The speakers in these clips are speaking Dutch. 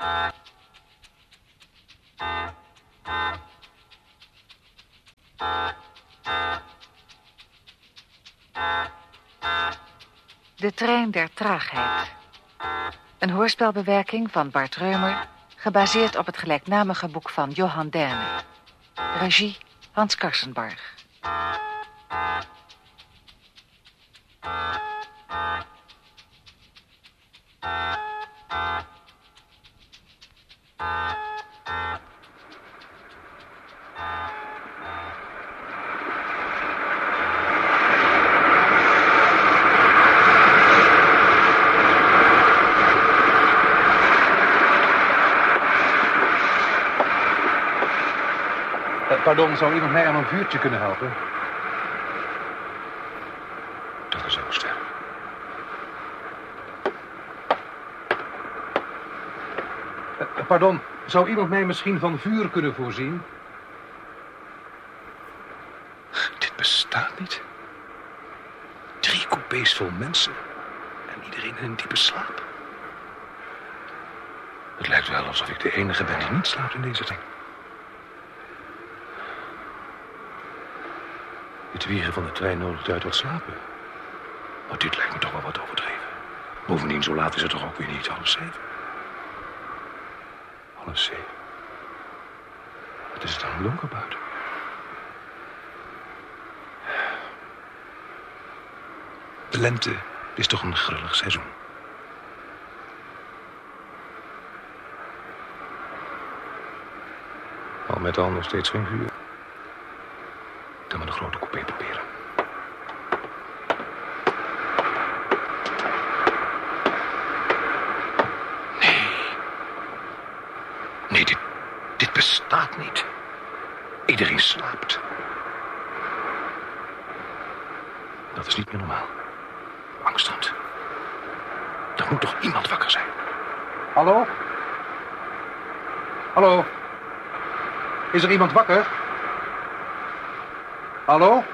De trein der traagheid. Een hoorspelbewerking van Bart Reumer, gebaseerd op het gelijknamige boek van Johan Derne. Regie Hans Karsenbarg. Pardon, zou iemand mij aan een vuurtje kunnen helpen? Dat is ook sterk. Eh, pardon, zou iemand mij misschien van vuur kunnen voorzien? Dit bestaat niet. Drie coupés vol mensen. En iedereen in een diepe slaap. Het lijkt wel alsof ik de enige ben die niet slaapt in deze ding. Het wieren van de trein nodigt uit wat slapen. Maar dit lijkt me toch wel wat overdreven. Bovendien, zo laat is het toch ook weer niet half zeven? Half zeven. Wat is het dan donker buiten? De lente is toch een grillig seizoen. Al met al nog steeds geen vuur. Dan maar een grote coupé proberen. Nee. Nee, dit, dit bestaat niet. Iedereen slaapt. Dat is niet meer normaal. Angstend. Er moet toch iemand wakker zijn? Hallo? Hallo? Is er iemand wakker? Hallo?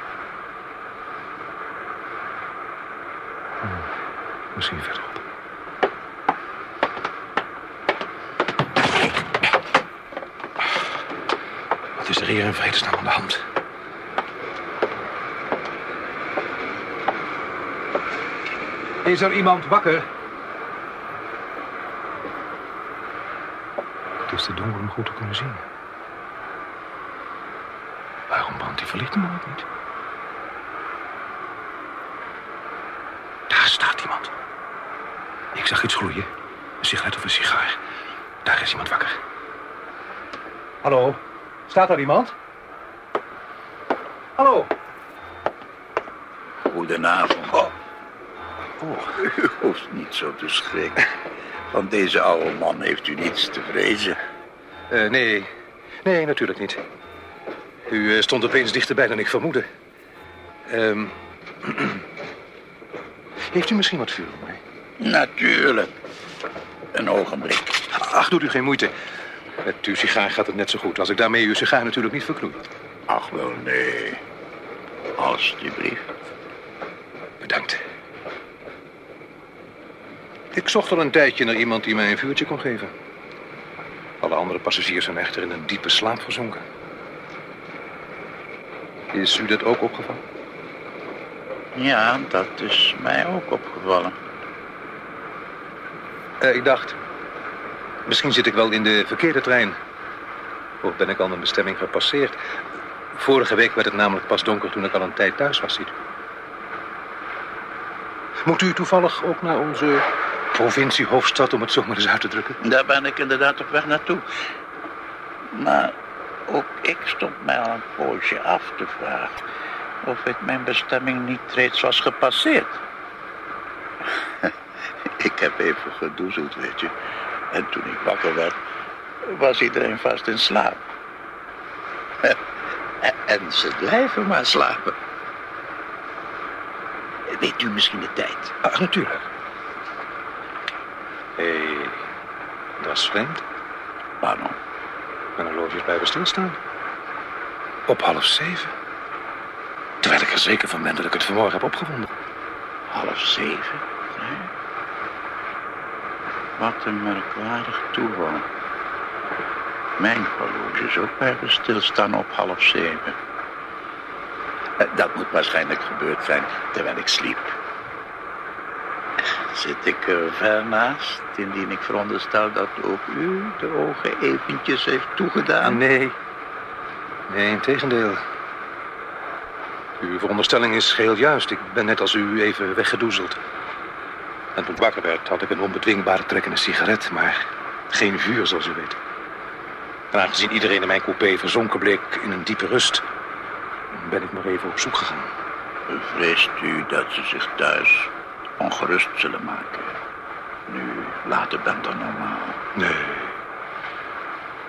Misschien verderop. Wat is er hier in vredesnaam aan de hand? Is er iemand wakker? Het is te donker om goed te kunnen zien. Verlichting dan ook niet? Daar staat iemand. Ik zag iets gloeien. Een sigaret of een sigaar. Daar is iemand wakker. Hallo? Staat er iemand? Hallo? Goedenavond. Oh. U hoeft niet zo te schrikken. Van deze oude man heeft u niets te vrezen. Eh, nee. Nee, natuurlijk niet. U eh, stond opeens dichterbij dan ik vermoedde. Ehm, heeft u misschien wat vuur voor mij? Natuurlijk. Een ogenblik. Ach, doet u geen moeite. Met uw sigaar gaat het net zo goed. Als ik daarmee uw sigaar natuurlijk niet verknoei. Ach wel, nee. Alsjeblieft. Bedankt. Ik zocht al een tijdje naar iemand die mij een vuurtje kon geven. Alle andere passagiers zijn echter in een diepe slaap gezonken. Is u dat ook opgevallen? Ja, dat is mij ook opgevallen. Eh, ik dacht, misschien zit ik wel in de verkeerde trein. Of ben ik al mijn bestemming gepasseerd. Vorige week werd het namelijk pas donker toen ik al een tijd thuis was, ziet u. Moet u toevallig ook naar onze provinciehoofdstad, om het zo maar eens uit te drukken? Daar ben ik inderdaad op weg naartoe. Maar ook ik stond mij al een poosje af te vragen... of ik mijn bestemming niet reeds was gepasseerd. ik heb even gedoezeld, weet je. En toen ik wakker werd, was iedereen vast in slaap. En ze blijven maar slapen. Weet u misschien de tijd? Ach, natuurlijk. Hé, hey, dat is vreemd. Waarom? Mijn horloge is blijven stilstaan. Op half zeven. Terwijl ik er zeker van ben dat ik het vanmorgen heb opgevonden. Half zeven? Wat een merkwaardig toeval. Mijn horloge is ook blijven stilstaan op half zeven. Eh, Dat moet waarschijnlijk gebeurd zijn terwijl ik sliep. Zit ik er ver naast, indien ik veronderstel dat ook u de ogen eventjes heeft toegedaan? Nee. Nee, in tegendeel. Uw veronderstelling is geheel juist. Ik ben net als u even weggedoezeld. En toen ik wakker werd, had ik een onbedwingbare trek in een sigaret, maar geen vuur, zoals u weet. En aangezien iedereen in mijn coupé verzonken bleek in een diepe rust, ben ik maar even op zoek gegaan. Vreest u dat ze zich thuis ongerust zullen maken? Nu later bent dan normaal. Nee.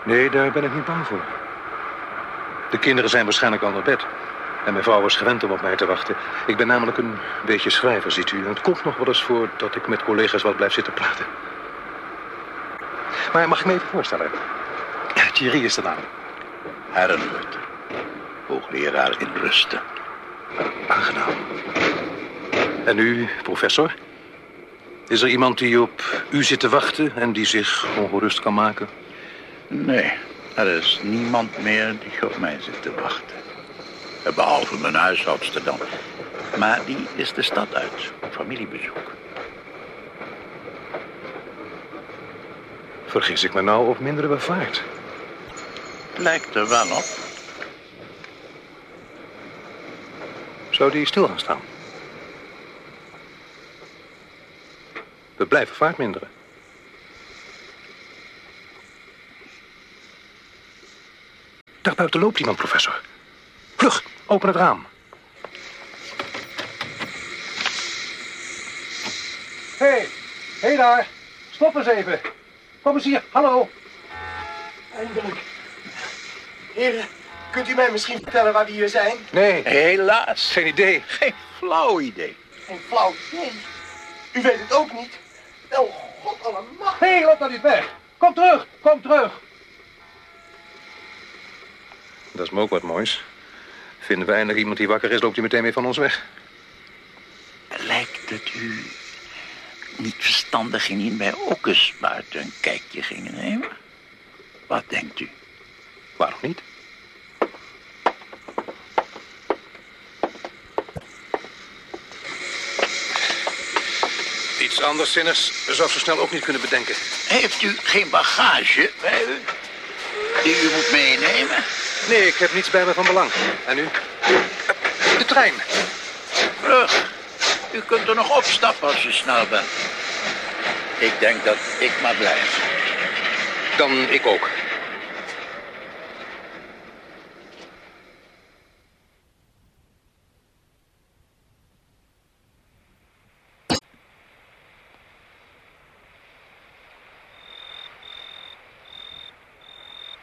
Nee, daar ben ik niet bang voor. De kinderen zijn waarschijnlijk al naar bed. En mijn vrouw is gewend om op mij te wachten. Ik ben namelijk een beetje schrijver, ziet u. En het komt nog wel eens voor dat ik met collega's wat blijf zitten praten. Maar mag ik me even voorstellen? Thierry is de naam. Herrenhutter, hoogleraar in rusten. Aangenaam. En u, professor? Is er iemand die op u zit te wachten en die zich ongerust kan maken? Nee, er is niemand meer die op mij zit te wachten. Behalve mijn huishoudster dan. Maar die is de stad uit, op familiebezoek. Vergis ik me nou of mindere bevaart? Lijkt er wel op. Zou die stil gaan staan? We blijven vaart minderen. Daar buiten loopt iemand, professor. Vlug, open het raam. Hé, hey, hé hey daar. Stop eens even. Kom eens hier, hallo. Eindelijk. Heren, kunt u mij misschien vertellen waar we hier zijn? Nee, Helaas, geen idee. geen flauw idee. Geen flauw idee. U weet het ook niet. Wel, god allemaal. Hé, hey, loop nou niet weg. Kom terug, kom terug. Dat is me ook wat moois. Vinden we eindelijk iemand die wakker is, loopt hij meteen weer van ons weg. Lijkt het u niet verstandig indien wij ook eens buiten een kijkje gingen nemen? Wat denkt u? Waarom niet? Iets anderszinnigs zou ik zo snel ook niet kunnen bedenken. Heeft u geen bagage bij u die u moet meenemen? Nee, ik heb niets bij me van belang. En u? De trein. Vlug. U kunt er nog opstappen als u snel bent. Ik denk dat ik maar blijf. Dan ik ook.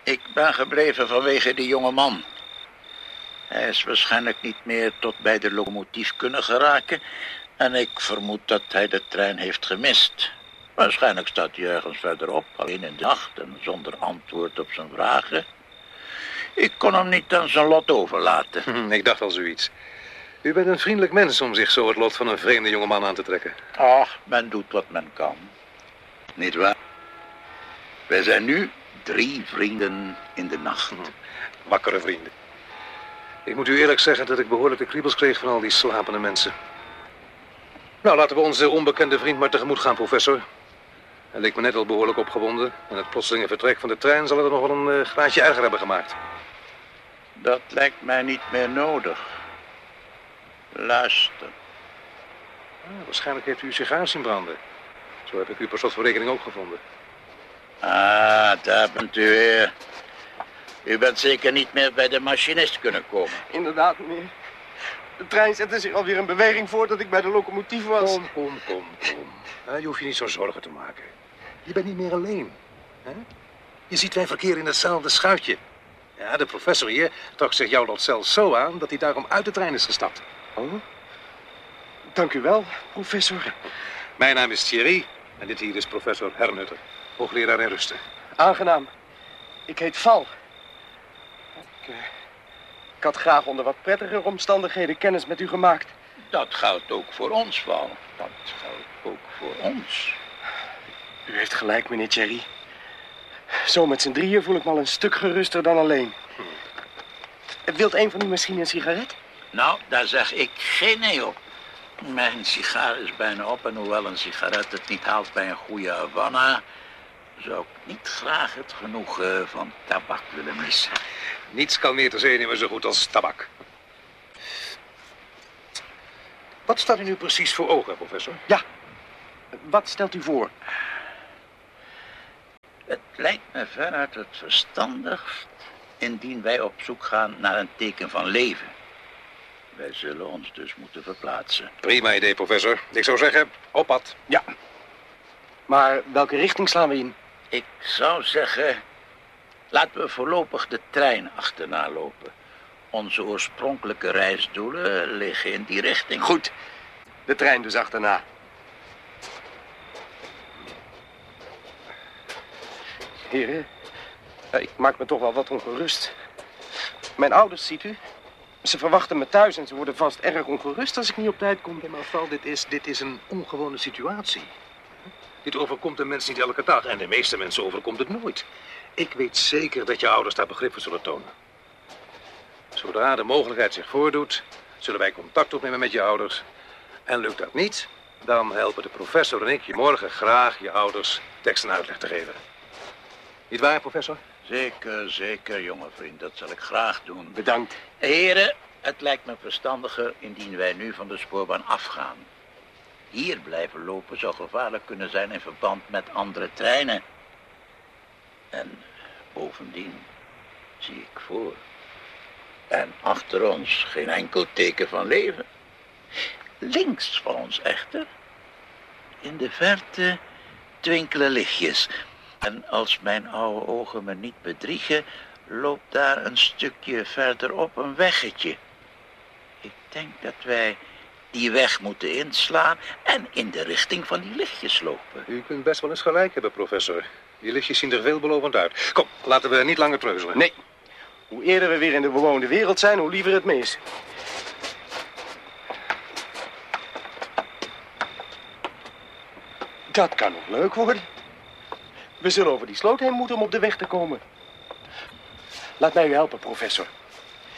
Ik ben gebleven vanwege die jonge man. Hij is waarschijnlijk niet meer tot bij de locomotief kunnen geraken. En ik vermoed dat hij de trein heeft gemist. Waarschijnlijk staat hij ergens verderop, alleen in de nacht en zonder antwoord op zijn vragen. Ik kon hem niet aan zijn lot overlaten. Hm, Ik dacht al zoiets. U bent een vriendelijk mens om zich zo het lot van een vreemde jongeman aan te trekken. Ach, men doet wat men kan. Niet waar? Wij zijn nu drie vrienden in de nacht. Wakkere vrienden. Ik moet u eerlijk zeggen dat ik behoorlijk de kriebels kreeg van al die slapende mensen. Nou, laten we onze onbekende vriend maar tegemoet gaan, professor. Hij leek me net al behoorlijk opgewonden. En het plotselinge vertrek van de trein zal het nog wel een eh, graadje erger hebben gemaakt. Dat lijkt mij niet meer nodig. Luister. Ah, waarschijnlijk heeft u uw sigaar zien branden. Zo heb ik u per rekening ook gevonden. Ah, daar bent u weer. U bent zeker niet meer bij de machinist kunnen komen. Inderdaad, meneer. De trein zette zich alweer in beweging voordat ik bij de locomotief was. Kom, kom, kom, kom. Eh, je hoeft je niet zo zorgen te maken. Je bent niet meer alleen. Hè? Je ziet wij verkeren in hetzelfde schuitje. Ja, de professor hier trok zich jouw lot zelfs zo aan... dat hij daarom uit de trein is gestapt. Oh? Dank u wel, professor. Mijn naam is Thierry en dit hier is professor Hernutter. Hoogleraar in rusten. Aangenaam. Ik heet Val. Ik, eh, ik had graag onder wat prettiger omstandigheden kennis met u gemaakt. Dat geldt ook voor ons, Val. Dat geldt ook voor ons. U heeft gelijk, meneer Thierry. Zo met z'n drieën voel ik me al een stuk geruster dan alleen. Wilt een van u misschien een sigaret? Nou, daar zeg ik geen nee op. Mijn sigaar is bijna op en hoewel een sigaret het niet haalt bij een goede Havana... zou ik niet graag het genoegen van tabak willen missen. Niets kan meer te zenuwen zo goed als tabak. Wat staat u nu precies voor ogen, professor? Wat stelt u voor? Het lijkt me veruit het verstandigst indien wij op zoek gaan naar een teken van leven. Wij zullen ons dus moeten verplaatsen. Prima idee, professor. Ik zou zeggen, op pad. Maar welke richting slaan we in? Ik zou zeggen, laten we voorlopig de trein achterna lopen. Onze oorspronkelijke reisdoelen liggen in die richting. Goed. De trein dus achterna. Heren, eh, ik maak me toch wel wat ongerust. Mijn ouders, ziet u? Ze verwachten me thuis en ze worden vast erg ongerust als ik niet op tijd kom. Ja, maar Val, dit is, dit is een ongewone situatie. Dit overkomt de mensen niet elke dag en de meeste mensen overkomt het nooit. Ik weet zeker dat je ouders daar begrip voor zullen tonen. Zodra de mogelijkheid zich voordoet, zullen wij contact opnemen met je ouders. En lukt dat niet, dan helpen de professor en ik je morgen graag je ouders tekst en uitleg te geven. Niet waar, professor? Zeker, zeker, jonge vriend. Dat zal ik graag doen. Bedankt. Heren, het lijkt me verstandiger indien wij nu van de spoorbaan afgaan. Hier blijven lopen zou gevaarlijk kunnen zijn in verband met andere treinen. En bovendien zie ik voor. En achter ons geen enkel teken van leven. Links van ons echter, in de verte twinkelen lichtjes. En als mijn oude ogen me niet bedriegen, loopt daar een stukje verderop een weggetje. Ik denk dat wij die weg moeten inslaan en in de richting van die lichtjes lopen. U kunt best wel eens gelijk hebben, professor. Die lichtjes zien er veelbelovend uit. Kom, laten we niet langer treuzelen. Nee. Hoe eerder we weer in de bewoonde wereld zijn, hoe liever het meest. Dat kan nog leuk worden. We zullen over die sloot heen moeten om op de weg te komen. Laat mij u helpen, professor.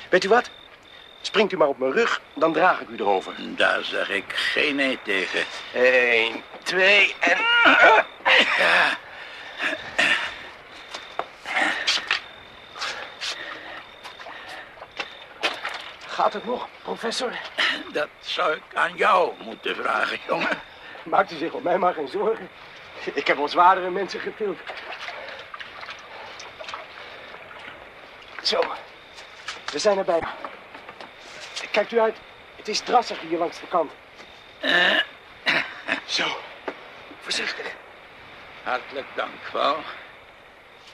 Weet u wat? Springt u maar op mijn rug, dan draag ik u erover. Daar zeg ik geen nee tegen. Eén, twee en... Gaat het nog, professor? Dat zou ik aan jou moeten vragen, jongen. Maakt u zich op mij maar geen zorgen. Ik heb al zwaardere mensen getild. Zo, we zijn erbij. Kijkt u uit, het is drassig hier langs de kant. Zo, voorzichtig. Hartelijk dank, Val.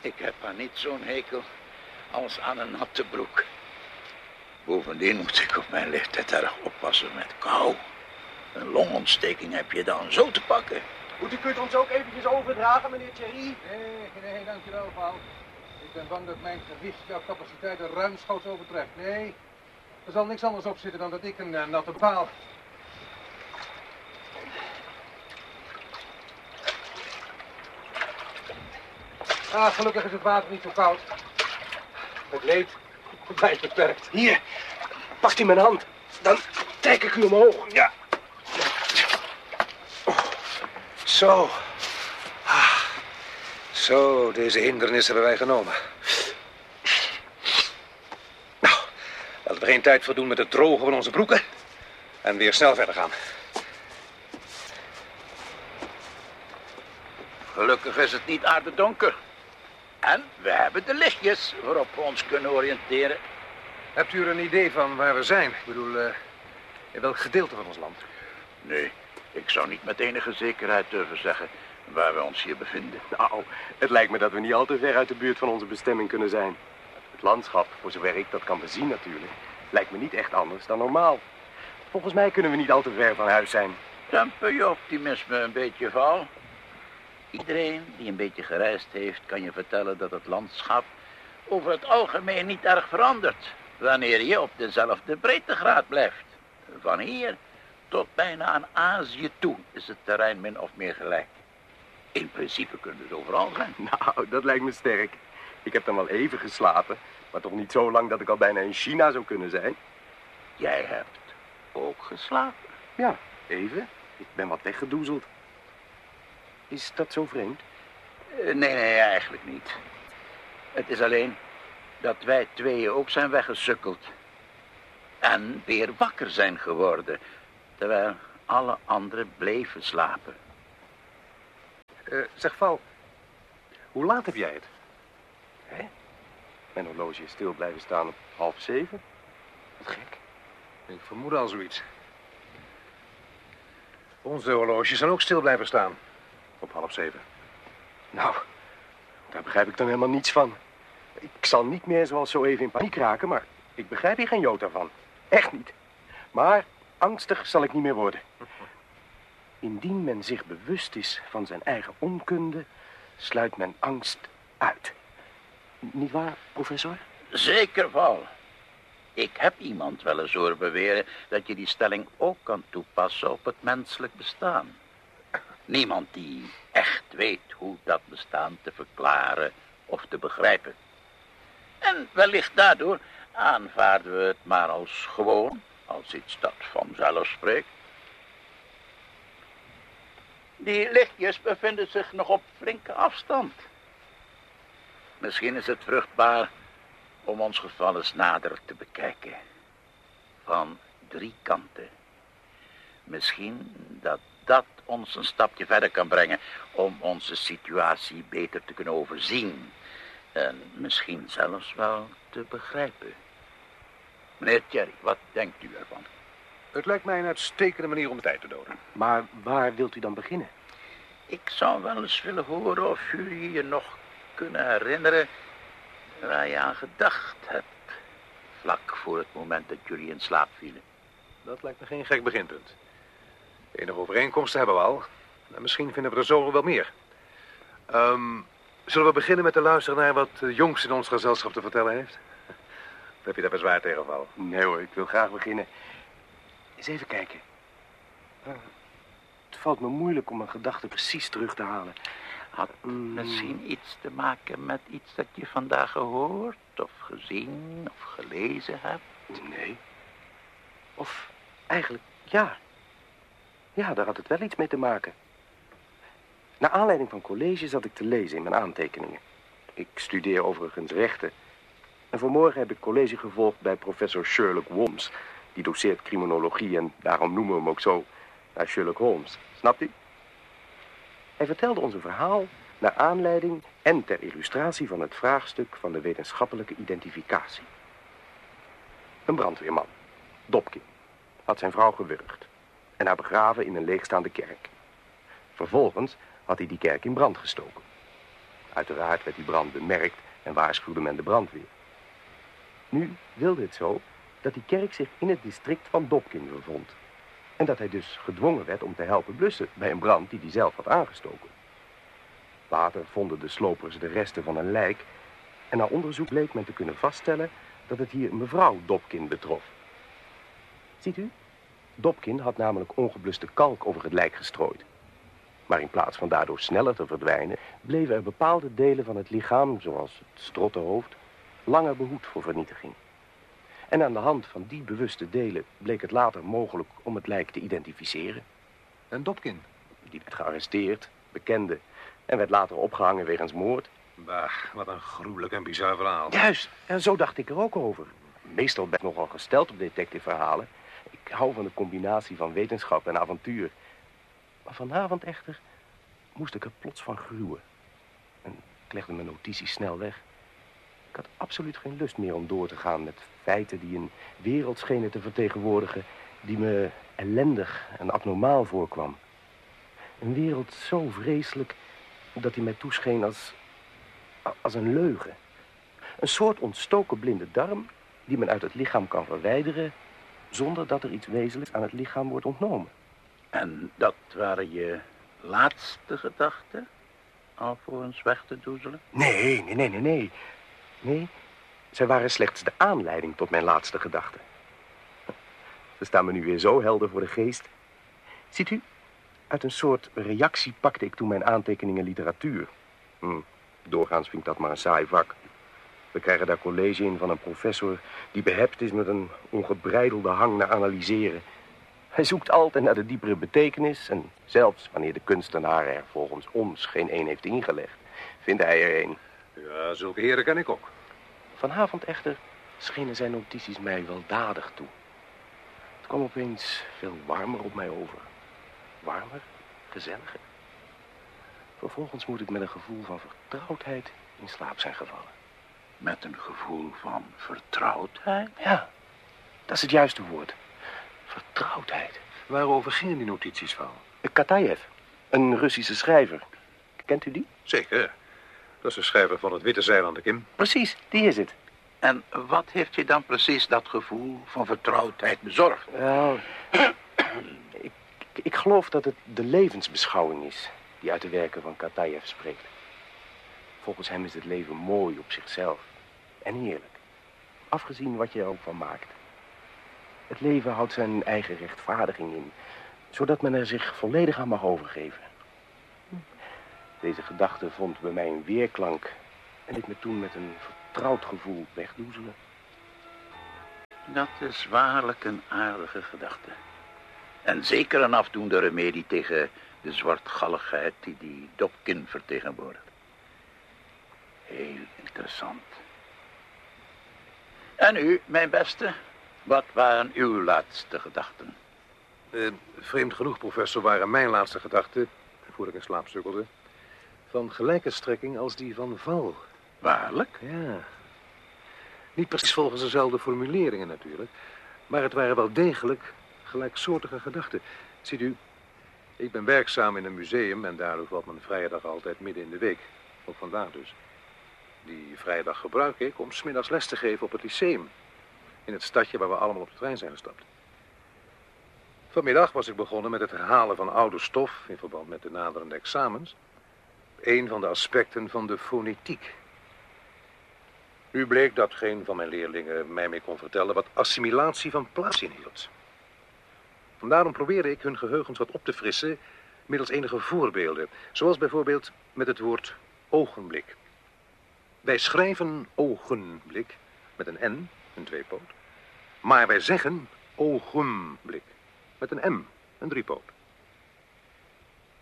Ik heb aan niet zo'n hekel als aan een natte broek. Bovendien moet ik op mijn leeftijd erg oppassen met kou. Een longontsteking heb je dan zo te pakken. Moet u kunt ons ook eventjes overdragen, meneer Thierry? Nee, nee, dankjewel, Paul. Ik ben bang dat mijn gewicht jouw capaciteiten ruimschoots overtreft. Nee, er zal niks anders op zitten dan dat ik een eh, natte paal. Ah, gelukkig is het water niet zo koud. Het leed blijft beperkt. Hier, pakt u mijn hand. Dan trek ik u omhoog. Ja. Zo. Ah, Zo, deze hindernis hebben wij genomen. Nou, laten we geen tijd verdoen met het drogen van onze broeken. En weer snel verder gaan. Gelukkig is het niet aardedonker. En we hebben de lichtjes waarop we ons kunnen oriënteren. Hebt u er een idee van waar we zijn? Ik bedoel, eh, in welk gedeelte van ons land? Nee, ik zou niet met enige zekerheid durven zeggen waar we ons hier bevinden. Nou, het lijkt me dat we niet al te ver uit de buurt van onze bestemming kunnen zijn. Het landschap, voor zover ik dat kan bezien natuurlijk, lijkt me niet echt anders dan normaal. Volgens mij kunnen we niet al te ver van huis zijn. Temper je optimisme een beetje, Val. Iedereen die een beetje gereisd heeft, kan je vertellen dat het landschap over het algemeen niet erg verandert. Wanneer je op dezelfde breedtegraad blijft. Van hier tot bijna aan Azië toe is het terrein min of meer gelijk. In principe kunnen ze overal zijn. Nou, dat lijkt me sterk. Ik heb dan wel even geslapen, maar toch niet zo lang dat ik al bijna in China zou kunnen zijn. Jij hebt ook geslapen. Ja, even. Ik ben wat weggedoezeld. Is dat zo vreemd? Eh, Nee, nee, eigenlijk niet. Het is alleen dat wij tweeën ook zijn weggesukkeld. En weer wakker zijn geworden. Terwijl alle anderen bleven slapen. Eh, zeg, Val, hoe laat heb jij het? Mijn horloge is stil blijven staan op half zeven. Wat gek. Ik vermoed al zoiets. Onze horloges zijn ook stil blijven staan. Op half zeven. Nou, daar begrijp ik dan helemaal niets van. Ik zal niet meer zoals zo even in paniek raken, maar ik begrijp hier geen jota van. Echt niet. Maar angstig zal ik niet meer worden. Indien men zich bewust is van zijn eigen onkunde, sluit men angst uit. Niet waar, professor? Zeker wel. Ik heb iemand wel eens horen beweren dat je die stelling ook kan toepassen op het menselijk bestaan. Niemand die echt weet hoe dat bestaan te verklaren of te begrijpen. En wellicht daardoor aanvaarden we het maar als gewoon, als iets dat vanzelf spreekt. Die lichtjes bevinden zich nog op flinke afstand. Misschien is het vruchtbaar om ons geval eens nader te bekijken. Van drie kanten. Misschien dat dat ons een stapje verder kan brengen om onze situatie beter te kunnen overzien. En misschien zelfs wel te begrijpen. Meneer Thierry, wat denkt u ervan? Het lijkt mij een uitstekende manier om de tijd te doden. Maar waar wilt u dan beginnen? Ik zou wel eens willen horen of jullie je nog kunnen herinneren waar je aan gedacht hebt. Vlak voor het moment dat jullie in slaap vielen. Dat lijkt me geen gek beginpunt. Enige overeenkomsten hebben we al. En misschien vinden we er zo wel meer. Ehm, zullen we beginnen met te luisteren naar wat de jongste in ons gezelschap te vertellen heeft? Of heb je daar bezwaar tegen, Val? Nee hoor, ik wil graag beginnen. Eens even kijken. Eh, het valt me moeilijk om een gedachte precies terug te halen. Had het Mm. misschien iets te maken met iets dat je vandaag gehoord of gezien of gelezen hebt? Nee. Of eigenlijk, ja. Ja, daar had het wel iets mee te maken. Naar aanleiding van college zat ik te lezen in mijn aantekeningen. Ik studeer overigens rechten. En vanmorgen heb ik college gevolgd bij professor Sherlock Holmes. Die doseert criminologie en daarom noemen we hem ook zo naar Sherlock Holmes. Snapt u? Hij vertelde ons een verhaal naar aanleiding en ter illustratie van het vraagstuk van de wetenschappelijke identificatie. Een brandweerman, Dobkin, had zijn vrouw gewurgd en haar begraven in een leegstaande kerk. Vervolgens had hij die kerk in brand gestoken. Uiteraard werd die brand bemerkt en waarschuwde men de brandweer. Nu wilde het zo dat die kerk zich in het district van Dobkin bevond. En dat hij dus gedwongen werd om te helpen blussen bij een brand die hij zelf had aangestoken. Later vonden de slopers de resten van een lijk en na onderzoek bleek men te kunnen vaststellen dat het hier mevrouw Dobkin betrof. Ziet u? Dobkin had namelijk ongebluste kalk over het lijk gestrooid. Maar in plaats van daardoor sneller te verdwijnen, bleven er bepaalde delen van het lichaam, zoals het strottenhoofd, langer behoed voor vernietiging. En aan de hand van die bewuste delen bleek het later mogelijk om het lijk te identificeren. En Dobkin? Die werd gearresteerd, bekende en werd later opgehangen wegens moord. Bah, wat een gruwelijk en bizar verhaal. Juist, en zo dacht ik er ook over. Meestal ben ik nogal gesteld op detectiveverhalen. Ik hou van de combinatie van wetenschap en avontuur. Maar vanavond echter moest ik er plots van gruwen. En ik legde mijn notities snel weg. Ik had absoluut geen lust meer om door te gaan met feiten die een wereld schenen te vertegenwoordigen die me ellendig en abnormaal voorkwam. Een wereld zo vreselijk dat die mij toescheen als, als een leugen. Een soort ontstoken blinde darm die men uit het lichaam kan verwijderen zonder dat er iets wezenlijks aan het lichaam wordt ontnomen. En dat waren je laatste gedachten? Alvorens weg te doezelen? Nee, nee, nee, nee, nee. Nee, zij waren slechts de aanleiding tot mijn laatste gedachten. Ze staan me nu weer zo helder voor de geest. Ziet u, Uit een soort reactie pakte ik toen mijn aantekeningen literatuur. Hm, doorgaans vind ik dat maar een saai vak. We krijgen daar college in van een professor die behept is met een ongebreidelde hang naar analyseren. Hij zoekt altijd naar de diepere betekenis en zelfs wanneer de kunstenaar er volgens ons geen een heeft ingelegd, vindt hij er een. Ja, zulke heren ken ik ook. Vanavond echter schenen zijn notities mij weldadig toe. Het kwam opeens veel warmer op mij over. Warmer, gezelliger. Vervolgens moet ik met een gevoel van vertrouwdheid in slaap zijn gevallen. Met een gevoel van vertrouwdheid? Ja, dat is het juiste woord. Vertrouwdheid. Waarover gingen die notities van? Katayev, een Russische schrijver. Kent u die? Zeker. Dat is de schrijver van het Witte Zeil aan de Kim. Precies, die is het. En wat heeft je dan precies dat gevoel van vertrouwdheid bezorgd? Wel, ik, ik geloof dat het de levensbeschouwing is die uit de werken van Katayev spreekt. Volgens hem is het leven mooi op zichzelf en heerlijk. Afgezien wat je er ook van maakt. Het leven houdt zijn eigen rechtvaardiging in, zodat men er zich volledig aan mag overgeven. Deze gedachte vond bij mij een weerklank en ik me toen met een vertrouwd gevoel wegdoezelen. Dat is waarlijk een aardige gedachte. En zeker een afdoende remedie tegen de zwartgalligheid die die Dobkin vertegenwoordigt. Heel interessant. En u, mijn beste, wat waren uw laatste gedachten? Eh, vreemd genoeg, professor, waren mijn laatste gedachten, voordat ik in slaap sukkelde, van gelijke strekking als die van Val. Waarlijk? Ja. Niet precies volgens dezelfde formuleringen natuurlijk, maar het waren wel degelijk gelijksoortige gedachten. Ziet u, ik ben werkzaam in een museum en daardoor valt mijn vrije dag altijd midden in de week. Ook vandaag dus. Die vrije dag gebruik ik om smiddags les te geven op het lyceum. In het stadje waar we allemaal op de trein zijn gestapt. Vanmiddag was ik begonnen met het herhalen van oude stof in verband met de naderende examens. Een van de aspecten van de fonetiek. Nu bleek dat geen van mijn leerlingen mij mee kon vertellen wat assimilatie van plaats inhield. Daarom probeerde ik hun geheugens wat op te frissen middels enige voorbeelden. Zoals bijvoorbeeld met het woord ogenblik. Wij schrijven ogenblik met een N, een tweepoot. Maar wij zeggen ogenblik met een M, een driepoot.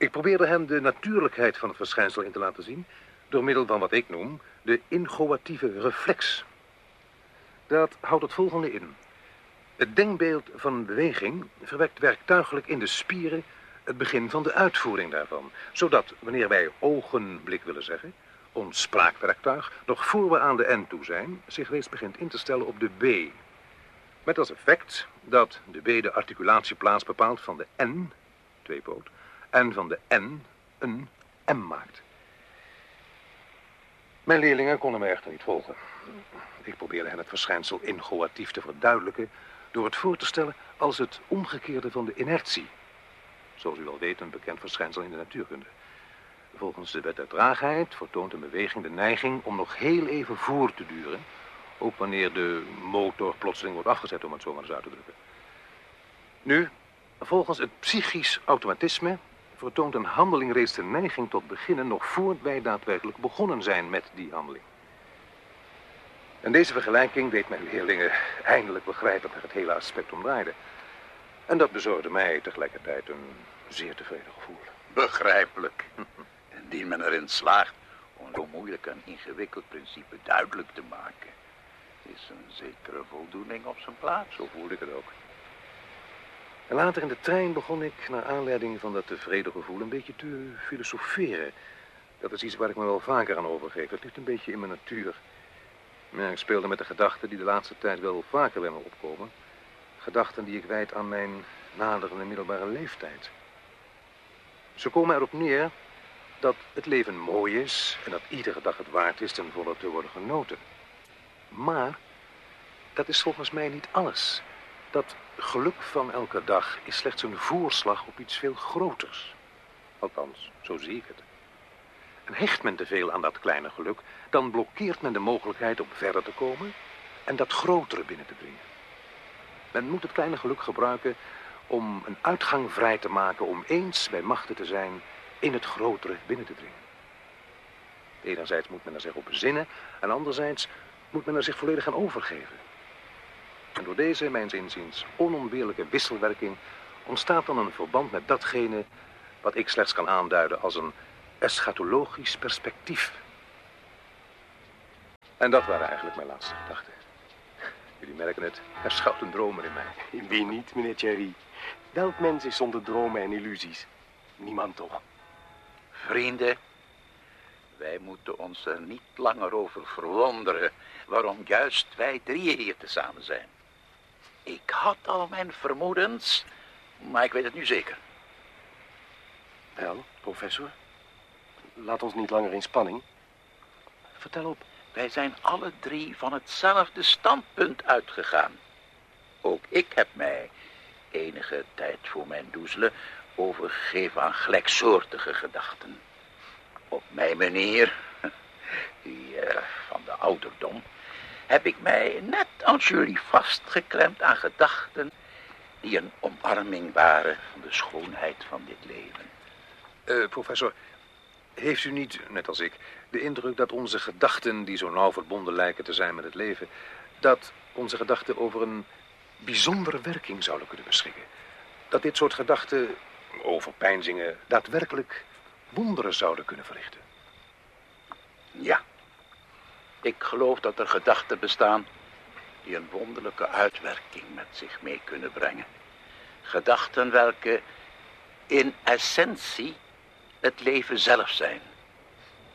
Ik probeerde hem de natuurlijkheid van het verschijnsel in te laten zien... door middel van wat ik noem de ingoatieve reflex. Dat houdt het volgende in. Het denkbeeld van een beweging verwekt werktuigelijk in de spieren het begin van de uitvoering daarvan. Zodat, wanneer wij ogenblik willen zeggen, ons spraakwerktuig, nog voor we aan de N toe zijn, zich reeds begint in te stellen op de B. Met als effect dat de B de articulatieplaats bepaalt van de N, tweepoot, en van de N een M maakt. Mijn leerlingen konden me echter niet volgen. Ik probeerde hen het verschijnsel ingoatief te verduidelijken door het voor te stellen als het omgekeerde van de inertie. Zoals u wel weet, een bekend verschijnsel in de natuurkunde. Volgens de wet der traagheid vertoont een beweging de neiging om nog heel even voor te duren, ook wanneer de motor plotseling wordt afgezet, om het zo maar eens uit te drukken. Nu, volgens het psychisch automatisme vertoont een handeling reeds de neiging tot beginnen nog voor wij daadwerkelijk begonnen zijn met die handeling. En deze vergelijking deed mijn leerlingen eindelijk begrijpen waar het hele aspect om draaide. En dat bezorgde mij tegelijkertijd een zeer tevreden gevoel. Begrijpelijk. Indien men erin slaagt om zo moeilijk en ingewikkeld principe duidelijk te maken, is een zekere voldoening op zijn plaats. Zo voelde ik het ook. Later in de trein begon ik, naar aanleiding van dat tevreden gevoel, een beetje te filosoferen. Dat is iets waar ik me wel vaker aan overgeef. Het ligt een beetje in mijn natuur. Ja, ik speelde met de gedachten die de laatste tijd wel vaker bij me opkomen. Gedachten die ik wijd aan mijn naderende middelbare leeftijd. Ze komen erop neer dat het leven mooi is en dat iedere dag het waard is ten volle te worden genoten. Maar dat is volgens mij niet alles. Dat geluk van elke dag is slechts een voorslag op iets veel groters. Althans, zo zie ik het. En hecht men te veel aan dat kleine geluk, dan blokkeert men de mogelijkheid om verder te komen en dat grotere binnen te dringen. Men moet het kleine geluk gebruiken om een uitgang vrij te maken om eens bij machten te zijn in het grotere binnen te dringen. Enerzijds moet men er zich op bezinnen en anderzijds moet men er zich volledig aan overgeven. En door deze, mijns inziens, onontbeerlijke wisselwerking ontstaat dan een verband met datgene wat ik slechts kan aanduiden als een eschatologisch perspectief. En dat waren eigenlijk mijn laatste gedachten. Jullie merken het, er schuilt een dromer in mij. In wie niet, meneer Thierry? Welk mens is zonder dromen en illusies? Niemand toch? Vrienden, wij moeten ons er niet langer over verwonderen waarom juist wij drieën hier tezamen zijn. Ik had al mijn vermoedens, maar ik weet het nu zeker. Wel, professor. Laat ons niet langer in spanning. Vertel op. Wij zijn alle drie van hetzelfde standpunt uitgegaan. Ook ik heb mij enige tijd voor mijn doezelen overgegeven aan gelijksoortige gedachten. Op mijn manier, die uh, van de ouderdom, heb ik mij net als jullie vastgeklemd aan gedachten die een omarming waren van de schoonheid van dit leven. Uh, professor, heeft u niet, net als ik, de indruk dat onze gedachten, die zo nauw verbonden lijken te zijn met het leven, dat onze gedachten over een bijzondere werking zouden kunnen beschikken? Dat dit soort gedachten, overpeinzingen, daadwerkelijk wonderen zouden kunnen verrichten? Ja. Ik geloof dat er gedachten bestaan die een wonderlijke uitwerking met zich mee kunnen brengen. Gedachten welke in essentie het leven zelf zijn.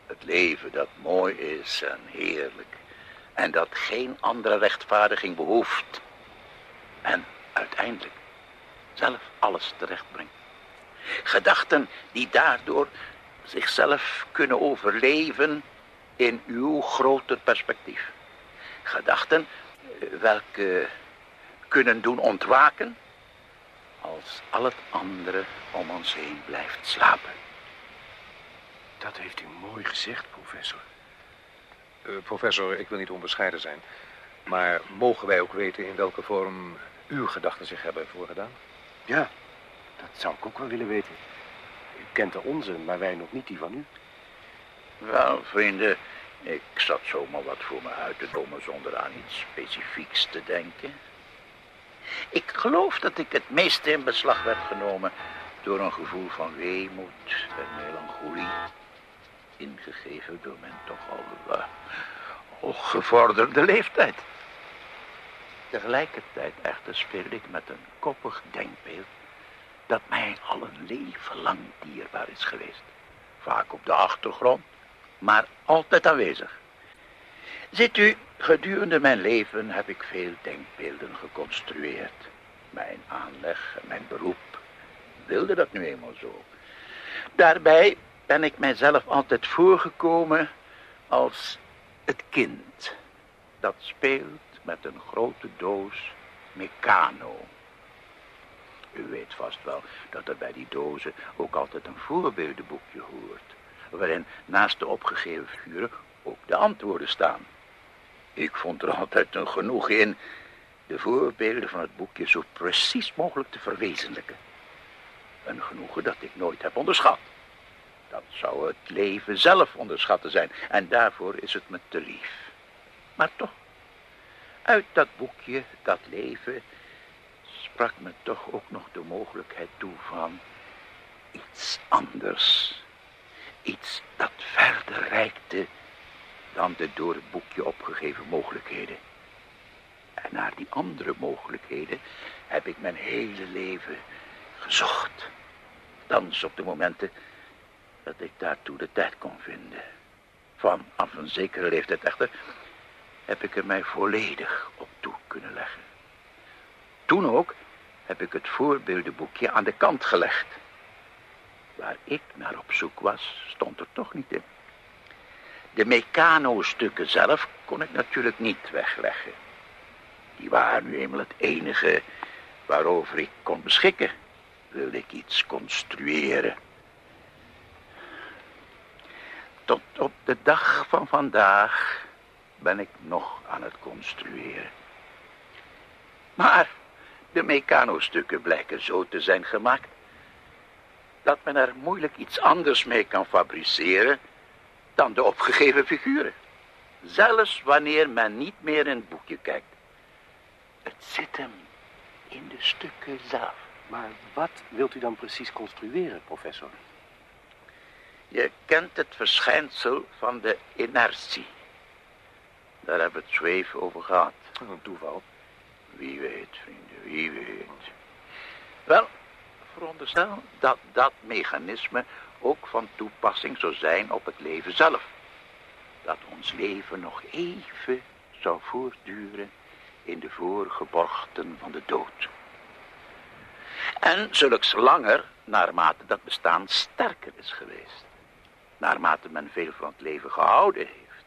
Het leven dat mooi is en heerlijk en dat geen andere rechtvaardiging behoeft. En uiteindelijk zelf alles terechtbrengt. Gedachten die daardoor zichzelf kunnen overleven in uw groter perspectief. Gedachten eh, welke kunnen doen ontwaken als al het andere om ons heen blijft slapen. Dat heeft u mooi gezegd, professor. Uh, professor, ik wil niet onbescheiden zijn. Maar mogen wij ook weten in welke vorm uw gedachten zich hebben voorgedaan? Ja, dat zou ik ook wel willen weten. U kent de onze, maar wij nog niet die van u. Wel, vrienden, ik zat zomaar wat voor me uit te dromen zonder aan iets specifieks te denken. Ik geloof dat ik het meeste in beslag werd genomen door een gevoel van weemoed en melancholie. Ingegeven door mijn toch al uh, gevorderde leeftijd. Tegelijkertijd echter speelde ik met een koppig denkbeeld dat mij al een leven lang dierbaar is geweest. Vaak op de achtergrond, maar altijd aanwezig. Ziet u, gedurende mijn leven heb ik veel denkbeelden geconstrueerd. Mijn aanleg mijn beroep wilde dat nu eenmaal zo. Daarbij ben ik mijzelf altijd voorgekomen als het kind dat speelt met een grote doos Meccano. U weet vast wel dat er bij die dozen ook altijd een voorbeeldenboekje hoort, waarin naast de opgegeven figuren ook de antwoorden staan. Ik vond er altijd een genoeg in de voorbeelden van het boekje zo precies mogelijk te verwezenlijken. Een genoegen dat ik nooit heb onderschat. Dat zou het leven zelf onderschatten zijn en daarvoor is het me te lief. Maar toch, uit dat boekje, dat leven, sprak me toch ook nog de mogelijkheid toe van iets anders. Iets dat verder reikte dan de door het boekje opgegeven mogelijkheden. En naar die andere mogelijkheden heb ik mijn hele leven gezocht. Dans op de momenten dat ik daartoe de tijd kon vinden. Vanaf een zekere leeftijd echter heb ik er mij volledig op toe kunnen leggen. Toen ook heb ik het voorbeeldenboekje aan de kant gelegd. Waar ik naar op zoek was, stond er toch niet in. De mecano-stukken zelf kon ik natuurlijk niet wegleggen. Die waren nu eenmaal het enige waarover ik kon beschikken. Wilde ik iets construeren. Tot op de dag van vandaag ben ik nog aan het construeren. Maar De mecanostukken blijken zo te zijn gemaakt dat men er moeilijk iets anders mee kan fabriceren dan de opgegeven figuren. Zelfs wanneer men niet meer in het boekje kijkt. Het zit hem in de stukken zelf. Maar wat wilt u dan precies construeren, professor? Je kent het verschijnsel van de inertie. Daar hebben we het zweef over gehad. Een toeval. Wie weet, vrienden, wie weet. Wel, veronderstel dat dat mechanisme ook van toepassing zou zijn op het leven zelf. Dat ons leven nog even zou voortduren in de voorgeborgten van de dood. En zulks langer naarmate dat bestaan sterker is geweest. Naarmate men veel van het leven gehouden heeft.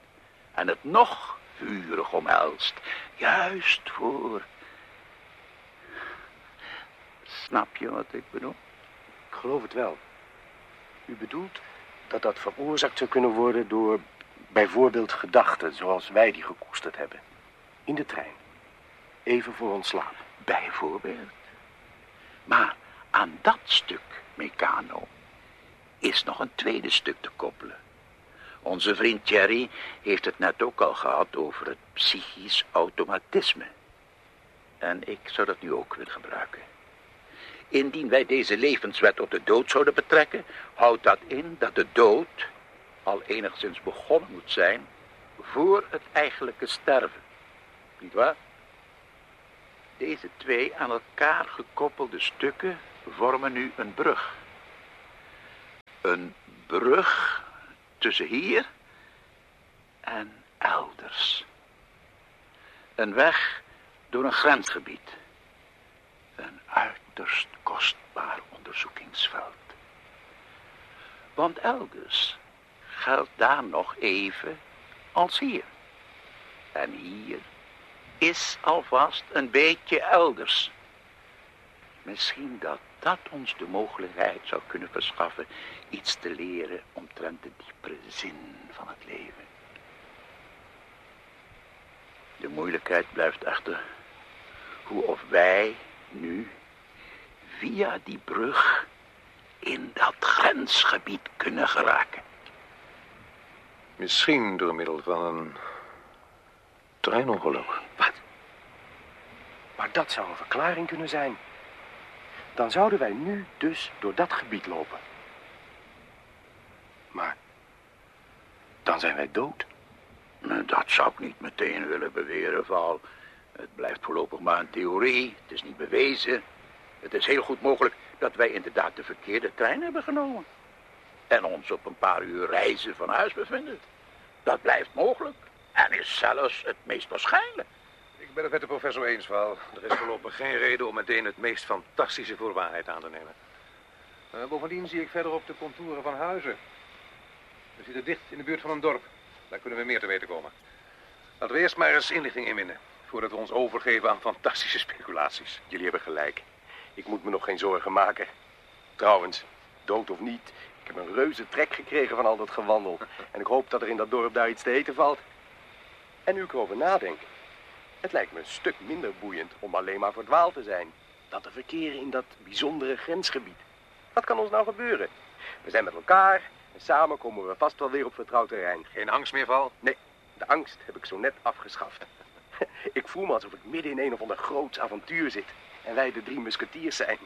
En het nog vurig omhelst. Juist voor... Snap je wat ik bedoel? Ik geloof het wel. U bedoelt dat dat veroorzaakt zou kunnen worden door bijvoorbeeld gedachten zoals wij die gekoesterd hebben. In de trein. Even voor ons slaap. Bijvoorbeeld. Maar aan dat stuk, Meccano, is nog een tweede stuk te koppelen. Onze vriend Jerry heeft het net ook al gehad over het psychisch automatisme. En ik zou dat nu ook willen gebruiken. Indien wij deze levenswet op de dood zouden betrekken, houdt dat in dat de dood al enigszins begonnen moet zijn voor het eigenlijke sterven. Niet waar? Deze twee aan elkaar gekoppelde stukken vormen nu een brug. Een brug tussen hier en elders. Een weg door een grensgebied. Een uiterst kostbaar onderzoekingsveld. Want elders geldt daar nog even als hier. En hier is alvast een beetje elders. Misschien dat dat ons de mogelijkheid zou kunnen verschaffen iets te leren omtrent de diepere zin van het leven. De moeilijkheid blijft echter hoe of wij nu via die brug in dat grensgebied kunnen geraken. Misschien door middel van een treinongeluk. Wat? Maar dat zou een verklaring kunnen zijn. Dan zouden wij nu dus door dat gebied lopen. Maar dan zijn wij dood. Dat zou ik niet meteen willen beweren, Val. Het blijft voorlopig maar een theorie. Het is niet bewezen. Het is heel goed mogelijk dat wij inderdaad de verkeerde trein hebben genomen. En ons op een paar uur reizen van huis bevinden. Dat blijft mogelijk. En is zelfs het meest waarschijnlijk. Ik ben het met de professor eens, Val. Er is voorlopig geen reden om meteen het meest fantastische voor waarheid aan te nemen. Eh, bovendien zie ik verderop de contouren van huizen. We zitten dicht in de buurt van een dorp. Daar kunnen we meer te weten komen. Laten we eerst maar eens inlichting inwinnen. Voordat we ons overgeven aan fantastische speculaties. Jullie hebben gelijk. Ik moet me nog geen zorgen maken. Trouwens, dood of niet, ik heb een reuze trek gekregen van al dat gewandel. En ik hoop dat er in dat dorp daar iets te eten valt. En nu ik erover nadenk, het lijkt me een stuk minder boeiend om alleen maar verdwaald te zijn. Dan te verkeren in dat bijzondere grensgebied. Wat kan ons nou gebeuren? We zijn met elkaar en samen komen we vast wel weer op vertrouwd terrein. Geen angst meer, Val? Nee, de angst heb ik zo net afgeschaft. Ik voel me alsof ik midden in een of ander groots avontuur zit. En wij de drie musketiers zijn.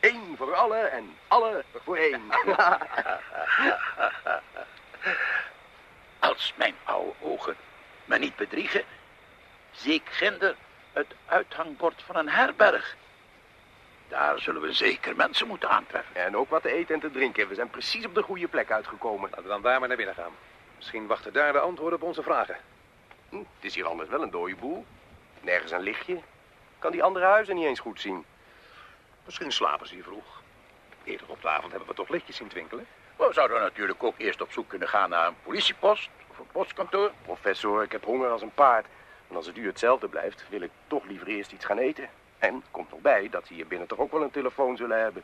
Eén voor alle en alle voor één. Als mijn oude ogen me niet bedriegen, zie ik ginder het uithangbord van een herberg. Daar zullen we zeker mensen moeten aantreffen. En ook wat te eten en te drinken. We zijn precies op de goede plek uitgekomen. Laten we dan daar maar naar binnen gaan. Misschien wachten daar de antwoorden op onze vragen. Hm, het is hier anders wel een dode boel. Nergens een lichtje. Kan die andere huizen niet eens goed zien. Misschien slapen ze hier vroeg. Eerder op de avond hebben we toch lichtjes zien twinkelen. We zouden natuurlijk ook eerst op zoek kunnen gaan naar een politiepost of een postkantoor. Professor, ik heb honger als een paard. En als het u hetzelfde blijft, wil ik toch liever eerst iets gaan eten. En komt nog bij dat ze hier binnen toch ook wel een telefoon zullen hebben.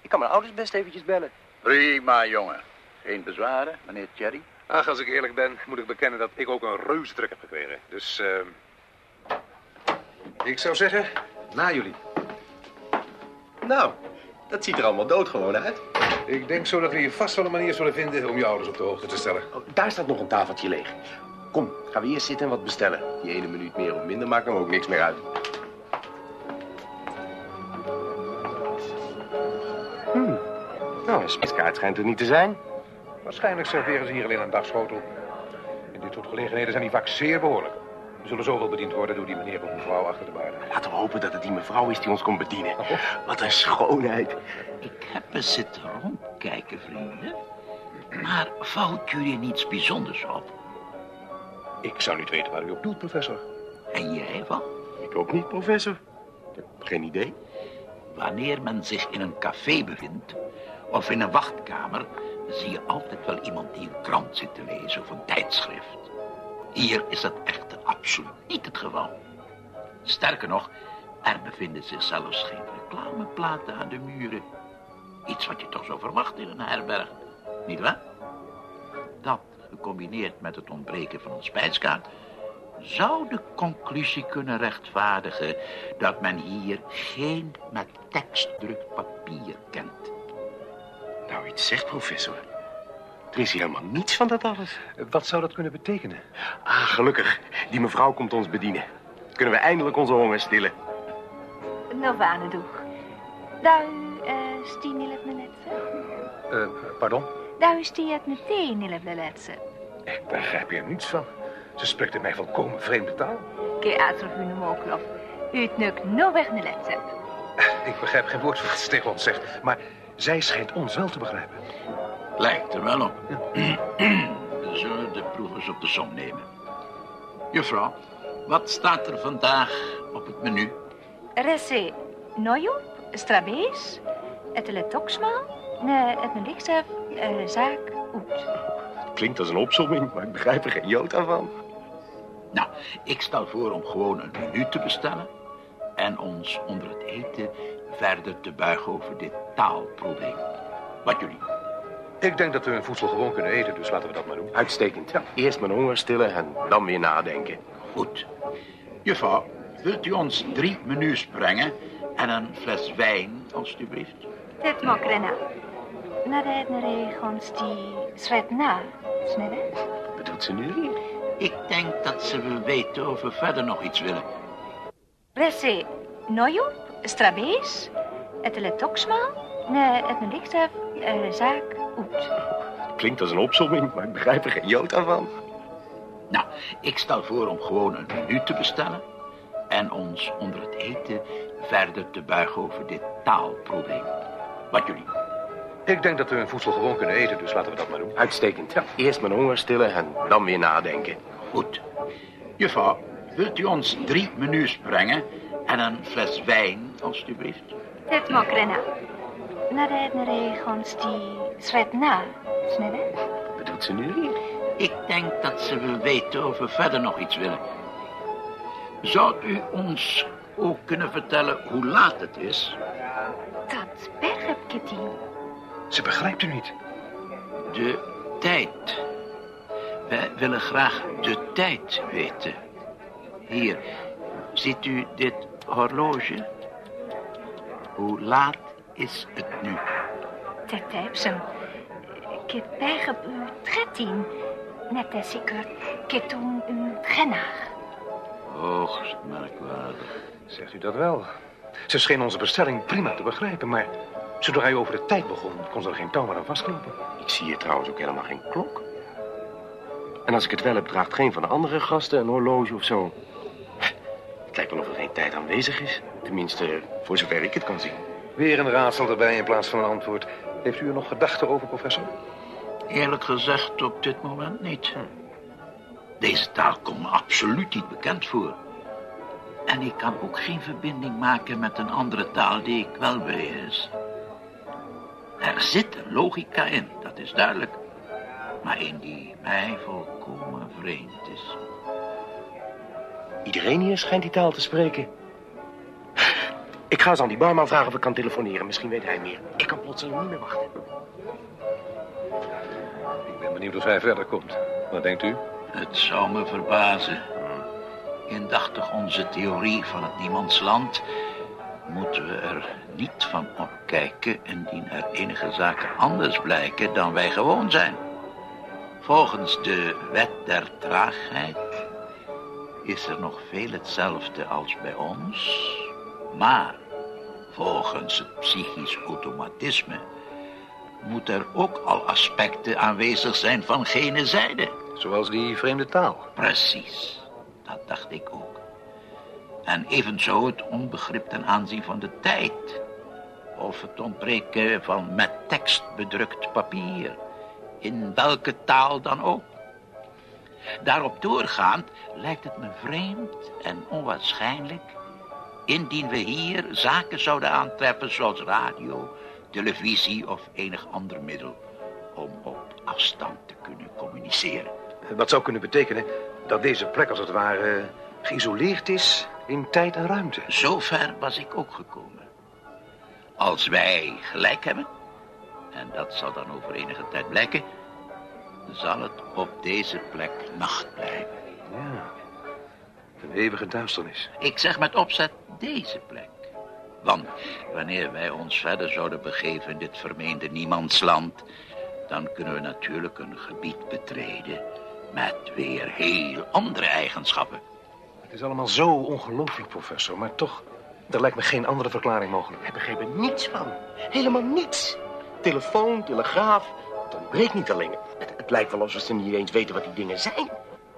Ik kan mijn ouders best eventjes bellen. Prima, jongen. Geen bezwaren, meneer Thierry? Ach, als ik eerlijk ben, moet ik bekennen dat ik ook een reuze druk heb gekregen. Dus, eh, ik zou zeggen, na jullie. Nou, dat ziet er allemaal doodgewoon uit. Ik denk zo dat we hier vast wel een manier zullen vinden om je ouders op de hoogte te stellen. Oh, daar staat nog een tafeltje leeg. Kom, gaan we eerst zitten en wat bestellen. Die ene minuut meer of minder maakt hem ook niks meer uit. Hmm. Nou, een spitskaart schijnt er niet te zijn. Waarschijnlijk serveren ze hier alleen een dagschotel. In dit soort gelegenheden zijn die vaak zeer behoorlijk. We zullen zoveel bediend worden door die meneer of mevrouw achter de bar. Laten we hopen dat het die mevrouw is die ons komt bedienen. Wat een schoonheid. Ik heb eens zitten rondkijken, vrienden. Maar valt jullie niets bijzonders op? Ik zou niet weten waar u op doet, professor. En jij van? Ik ook niet, professor. Ik heb geen idee. Wanneer men zich in een café bevindt of in een wachtkamer, zie je altijd wel iemand die een krant zit te lezen of een tijdschrift. Hier is dat echter absoluut niet het geval. Sterker nog, er bevinden zich zelfs geen reclameplaten aan de muren. Iets wat je toch zou verwachten in een herberg, niet waar? Dat, gecombineerd met het ontbreken van een spijskaart, zou de conclusie kunnen rechtvaardigen dat men hier geen met tekstdruk papier kent. Nou, iets zegt, professor. Er is hier helemaal niets van dat alles. Wat zou dat kunnen betekenen? Ah, gelukkig. Die mevrouw komt ons bedienen. Kunnen we eindelijk onze honger stillen. Novanedoeg. Daar u uh, stienilet me letse? Uh, pardon? Daar u stiet meteen nilet me letse. Ik begrijp hier niets van. Ze spreekt in mij volkomen vreemde taal. U het nuk no weg ne letse. Ik begrijp geen woord wat ze tegen ons zegt, maar zij schijnt ons wel te begrijpen. Lijkt er wel op. We zullen de proevers op de som nemen. Juffrouw, wat staat er vandaag op het menu? Resse nojo, strabees, het letoksmaal, ne het me liksef, uh, zaak, oet. Klinkt als een opzomming, maar ik begrijp er geen jota van. Nou, ik stel voor om gewoon een menu te bestellen... en ons onder het eten verder te buigen over dit taalprobleem. Wat jullie? Ik denk dat we hun voedsel gewoon kunnen eten, dus laten we dat maar doen. Uitstekend. Eerst mijn honger stillen en dan weer nadenken. Goed. Juffrouw, wilt u ons drie menus brengen en een fles wijn, alstublieft? Dit mokrena. Na de regons die schret na, snelle. Wat bedoelt ze nu weer? Ik denk dat ze wil weten of we verder nog iets willen. Resse nojo, strabees, het letoksmaal, ne het liksef, uh, zaak, oet. Klinkt als een opzomming, maar ik begrijp er geen jota van. Nou, ik stel voor om gewoon een menu te bestellen... en ons onder het eten verder te buigen over dit taalprobleem. Wat jullie? Ik denk dat we hun voedsel gewoon kunnen eten, dus laten we dat maar doen. Uitstekend. Eerst mijn honger stillen en dan weer nadenken. Goed. Juffrouw, wilt u ons drie menus brengen en een fles wijn, alstublieft? Dit mokrena. Na de regons die schret na, snelle. Wat bedoelt ze nu weer? Ik denk dat ze wil weten of we verder nog iets willen. Zou u ons ook kunnen vertellen hoe laat het is? Dat begrijp Kitty. Ze begrijpt u niet. De tijd. Wij willen graag de tijd weten. Hier, ziet u dit horloge? Hoe laat is het nu? Dat heb ze. Ik begrijp u 13. Net als ik er toen u genaar. Hoogst merkwaardig. Zegt u dat wel? Ze scheen onze bestelling prima te begrijpen, maar zodra hij over de tijd begon, kon ze er geen touw meer aan vastlopen. Ik zie hier trouwens ook helemaal geen klok. En als ik het wel heb, draagt geen van de andere gasten een horloge of zo. Het lijkt wel of er geen tijd aanwezig is. Tenminste, voor zover ik het kan zien. Weer een raadsel erbij in plaats van een antwoord. Heeft u er nog gedachten over, professor? Eerlijk gezegd op dit moment niet. Deze taal komt me absoluut niet bekend voor. En ik kan ook geen verbinding maken met een andere taal die ik wel beheers. Er zit een logica in, dat is duidelijk. Maar een die mij volkomen vreemd is. Iedereen hier schijnt die taal te spreken. Ik ga eens aan die barman vragen of ik kan telefoneren. Misschien weet hij meer. Ik kan plotseling niet meer wachten. Ik ben benieuwd of hij verder komt. Wat denkt u? Het zou me verbazen. Indachtig onze theorie van het niemandsland... moeten we er niet van opkijken indien er enige zaken anders blijken dan wij gewoon zijn. Volgens de wet der traagheid is er nog veel hetzelfde als bij ons, maar volgens het psychisch automatisme moet er ook al aspecten aanwezig zijn van gene zijde. Zoals die vreemde taal. Precies, dat dacht ik ook. En evenzo het onbegrip ten aanzien van de tijd. Of het ontbreken van met tekst bedrukt papier. In welke taal dan ook. Daarop doorgaand lijkt het me vreemd en onwaarschijnlijk... indien we hier zaken zouden aantreffen zoals radio, televisie of enig ander middel... om op afstand te kunnen communiceren. Wat zou kunnen betekenen dat deze plek als het ware geïsoleerd is in tijd en ruimte. Zover was ik ook gekomen. Als wij gelijk hebben, en dat zal dan over enige tijd blijken, zal het op deze plek nacht blijven. Ja, een eeuwige duisternis. Ik zeg met opzet deze plek. Want wanneer wij ons verder zouden begeven in dit vermeende niemandsland, dan kunnen we natuurlijk een gebied betreden met weer heel andere eigenschappen. Het is allemaal zo ongelooflijk, professor, maar toch, er lijkt me geen andere verklaring mogelijk. Ik begreep er niets van. Helemaal niets. Telefoon, telegraaf, dat breekt niet alleen. Het, het lijkt wel alsof ze niet eens weten wat die dingen zijn.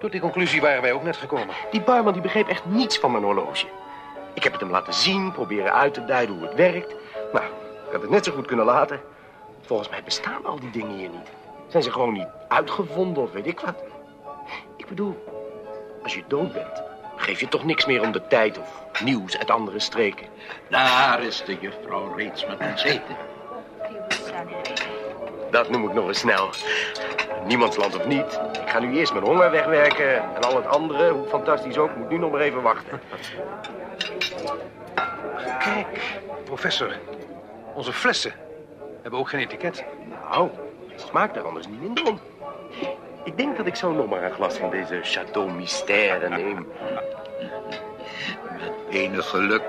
Tot die conclusie waren wij ook net gekomen. Die barman die begreep echt niets van mijn horloge. Ik heb het hem laten zien, proberen uit te duiden hoe het werkt. Nou, ik had het net zo goed kunnen laten. Volgens mij bestaan al die dingen hier niet. Zijn ze gewoon niet uitgevonden of weet ik wat? Ik bedoel, als je dood bent, geef je toch niks meer om de tijd of nieuws uit andere streken. Daar is de juffrouw reeds met ons eten. Dat noem ik nog eens snel. Niemandsland of niet. Ik ga nu eerst mijn honger wegwerken. En al het andere, hoe fantastisch ook, moet nu nog maar even wachten. Kijk, professor, onze flessen hebben ook geen etiket. Nou, het smaakt er anders niet minder om. Ik denk dat ik zo nog maar een glas van deze Chateau Mystère neem. Met enig geluk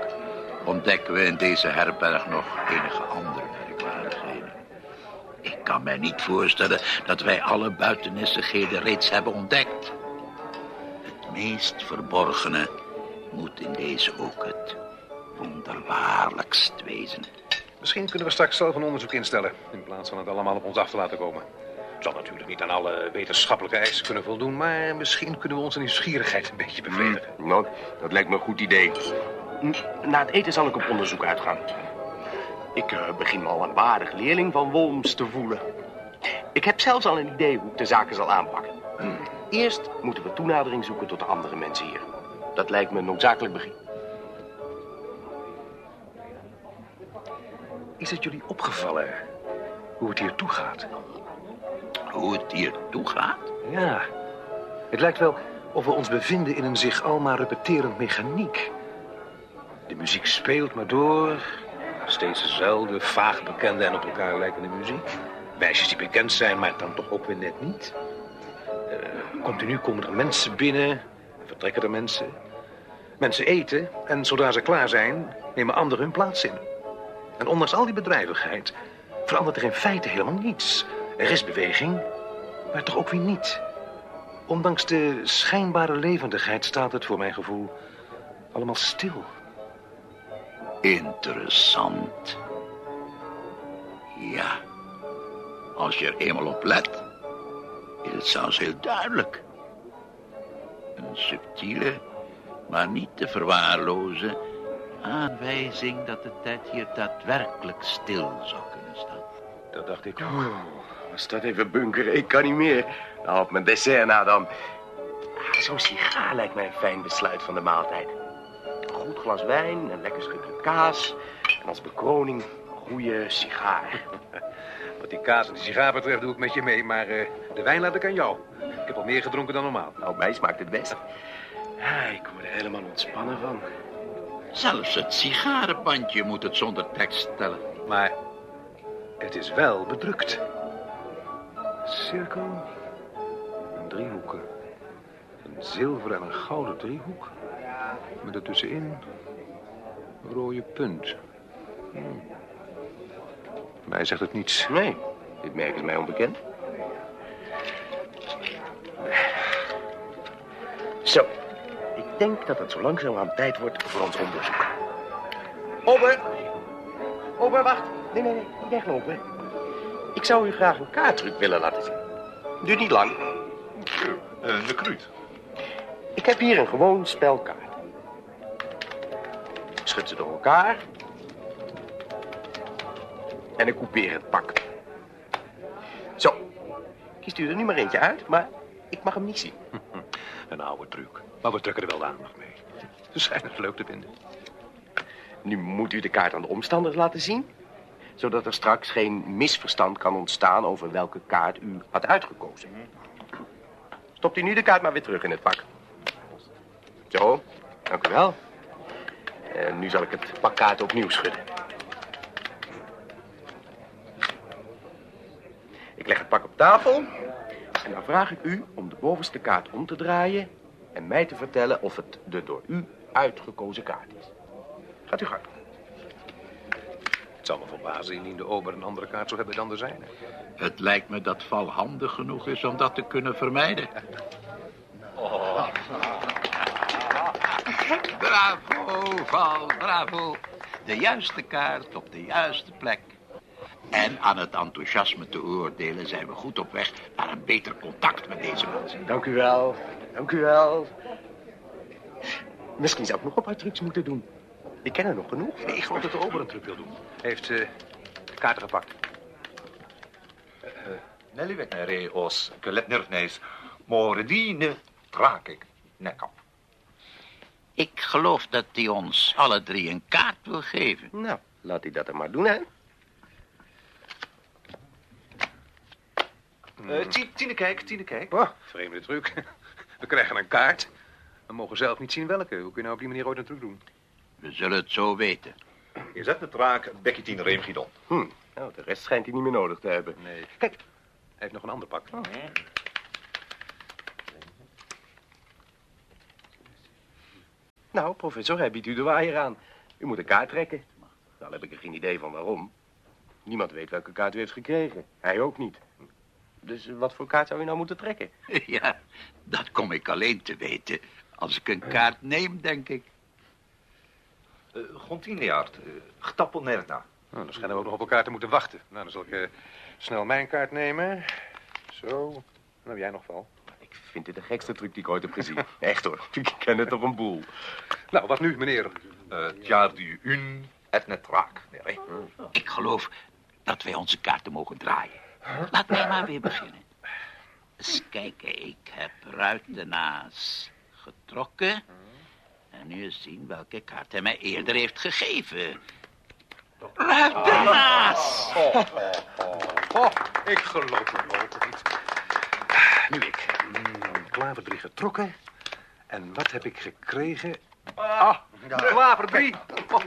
ontdekken we in deze herberg nog enige andere. Ik kan mij niet voorstellen dat wij alle buitenissigheden reeds hebben ontdekt. Het meest verborgene moet in deze ook het wonderbaarlijkst wezen. Misschien kunnen we straks zelf een onderzoek instellen... in plaats van het allemaal op ons af te laten komen. Het zal natuurlijk niet aan alle wetenschappelijke eisen kunnen voldoen... maar misschien kunnen we onze nieuwsgierigheid een beetje bevredigen. Nou, dat lijkt me een goed idee. Na het eten zal ik op onderzoek uitgaan. Ik eh, begin me al een waardig leerling van Worms te voelen. Ik heb zelfs al een idee hoe ik de zaken zal aanpakken. Eerst moeten we toenadering zoeken tot de andere mensen hier. Dat lijkt me een noodzakelijk begin. Is het jullie opgevallen hoe het hier toegaat? Hoe het hier toegaat? Ja, het lijkt wel of we ons bevinden in een zich almaar repeterend mechaniek. De muziek speelt maar door. Steeds dezelfde, vaag bekende en op elkaar lijkende muziek. Meisjes die bekend zijn, maar dan toch ook weer net niet. Eh, continu komen er mensen binnen, en vertrekken er mensen. Mensen eten en zodra ze klaar zijn, nemen anderen hun plaats in. En ondanks al die bedrijvigheid verandert er in feite helemaal niets. Er is beweging, maar toch ook weer niet. Ondanks de schijnbare levendigheid staat het voor mijn gevoel allemaal stil. Interessant. Ja, als je er eenmaal op let, is het zelfs heel duidelijk. Een subtiele, maar niet te verwaarlozen aanwijzing dat de tijd hier daadwerkelijk stil zou kunnen staan. Dat dacht ik. Oh, was dat even bunkeren? Ik kan niet meer. Nou, op mijn dessert na dan. Ah, Zo'n sigaar lijkt mij een fijn besluit van de maaltijd. Een goed glas wijn, een lekker stukje kaas. En als bekroning een goede sigaar. Wat die kaas en die sigaar betreft doe ik met je mee, maar eh, de wijn laat ik aan jou. Ik heb al meer gedronken dan normaal. Nou, mij smaakt het best. Ik word er helemaal ontspannen van. Zelfs het sigarenbandje moet het zonder tekst stellen. Maar het is wel bedrukt. Cirkel, een driehoeken. Een zilveren en een gouden driehoek. Met ertussenin Rode punt. Hm. Mij zegt het niets. Nee, dit merk is mij onbekend. Zo, ik denk dat het zo langzamerhand tijd wordt voor ons onderzoek. Ober! Ober, wacht. Nee, nee, nee, niet weglopen. Ik zou u graag een kaarttruc willen laten zien. Duurt niet lang. Een recruit. Ik heb hier een gewoon spelkaart. Schud ze door elkaar. En ik coupeer het pak. Zo. Kiest u er nu maar eentje uit, maar ik mag hem niet zien. Een oude truc. Maar we trekken er wel de aandacht mee. Ze zijn het leuk te vinden. Nu moet u de kaart aan de omstanders laten zien. Zodat er straks geen misverstand kan ontstaan over welke kaart u had uitgekozen. Stopt u nu de kaart maar weer terug in het pak. Zo, dank u wel. En nu zal ik het pak kaarten opnieuw schudden. Ik leg het pak op tafel. En dan vraag ik u om de bovenste kaart om te draaien... en mij te vertellen of het de door u uitgekozen kaart is. Gaat u gang. Het zal me verbazen indien de ober een andere kaart zou hebben dan de zijne. Het lijkt me dat val handig genoeg is om dat te kunnen vermijden. Bravo, Val, bravo. De juiste kaart op de juiste plek. En aan het enthousiasme te oordelen zijn we goed op weg naar een beter contact met deze mensen. Dank u wel. Dank u wel. Misschien zou ik nog een paar trucs moeten doen. Ik ken er nog genoeg. Nee, ik geloof dat de ober een truc wil doen. Hij heeft eh, de kaarten gepakt. Nelivetnere os keletnerfnees. Moredine traak ik. Nekap. Ik geloof dat hij ons alle drie een kaart wil geven. Nou, laat hij dat er maar doen, hè. Uh, Tine, kijk, Tine, kijk. Oh, vreemde truc. We krijgen een kaart. We mogen zelf niet zien welke. Hoe kun je nou op die manier ooit een truc doen? We zullen het zo weten. Je zet de traak Bekketien Reemgidon. Hm. Nou, de rest schijnt hij niet meer nodig te hebben. Nee. Kijk, hij heeft nog een ander pak. Nou, professor, hij biedt u de waaier aan. U moet een kaart trekken. Al heb ik er geen idee van waarom. Niemand weet welke kaart u heeft gekregen. Hij ook niet. Dus wat voor kaart zou u nou moeten trekken? Ja, dat kom ik alleen te weten als ik een kaart neem, denk ik. Uh, Gontineaard, uh, Gtappelnerna. Nou, dan schijnen we ook nog op elkaar te moeten wachten. Nou, dan zal ik eh, snel mijn kaart nemen. Zo. Nou, jij nog wel. Ik vind dit de gekste truc die ik ooit heb gezien. Echt hoor, ik ken het op een boel. Nou, wat nu, meneer? Uh, Tjaar die un et net raak. Nee, Ik geloof dat wij onze kaarten mogen draaien. Laat mij maar weer beginnen. Eens kijken, ik heb ruitenaas getrokken. En nu eens zien welke kaart hij mij eerder heeft gegeven. Ruitenaas! Oh, ik geloof het ook. Klaver 3 getrokken. En wat heb ik gekregen? Ah, klaver 3. Oh,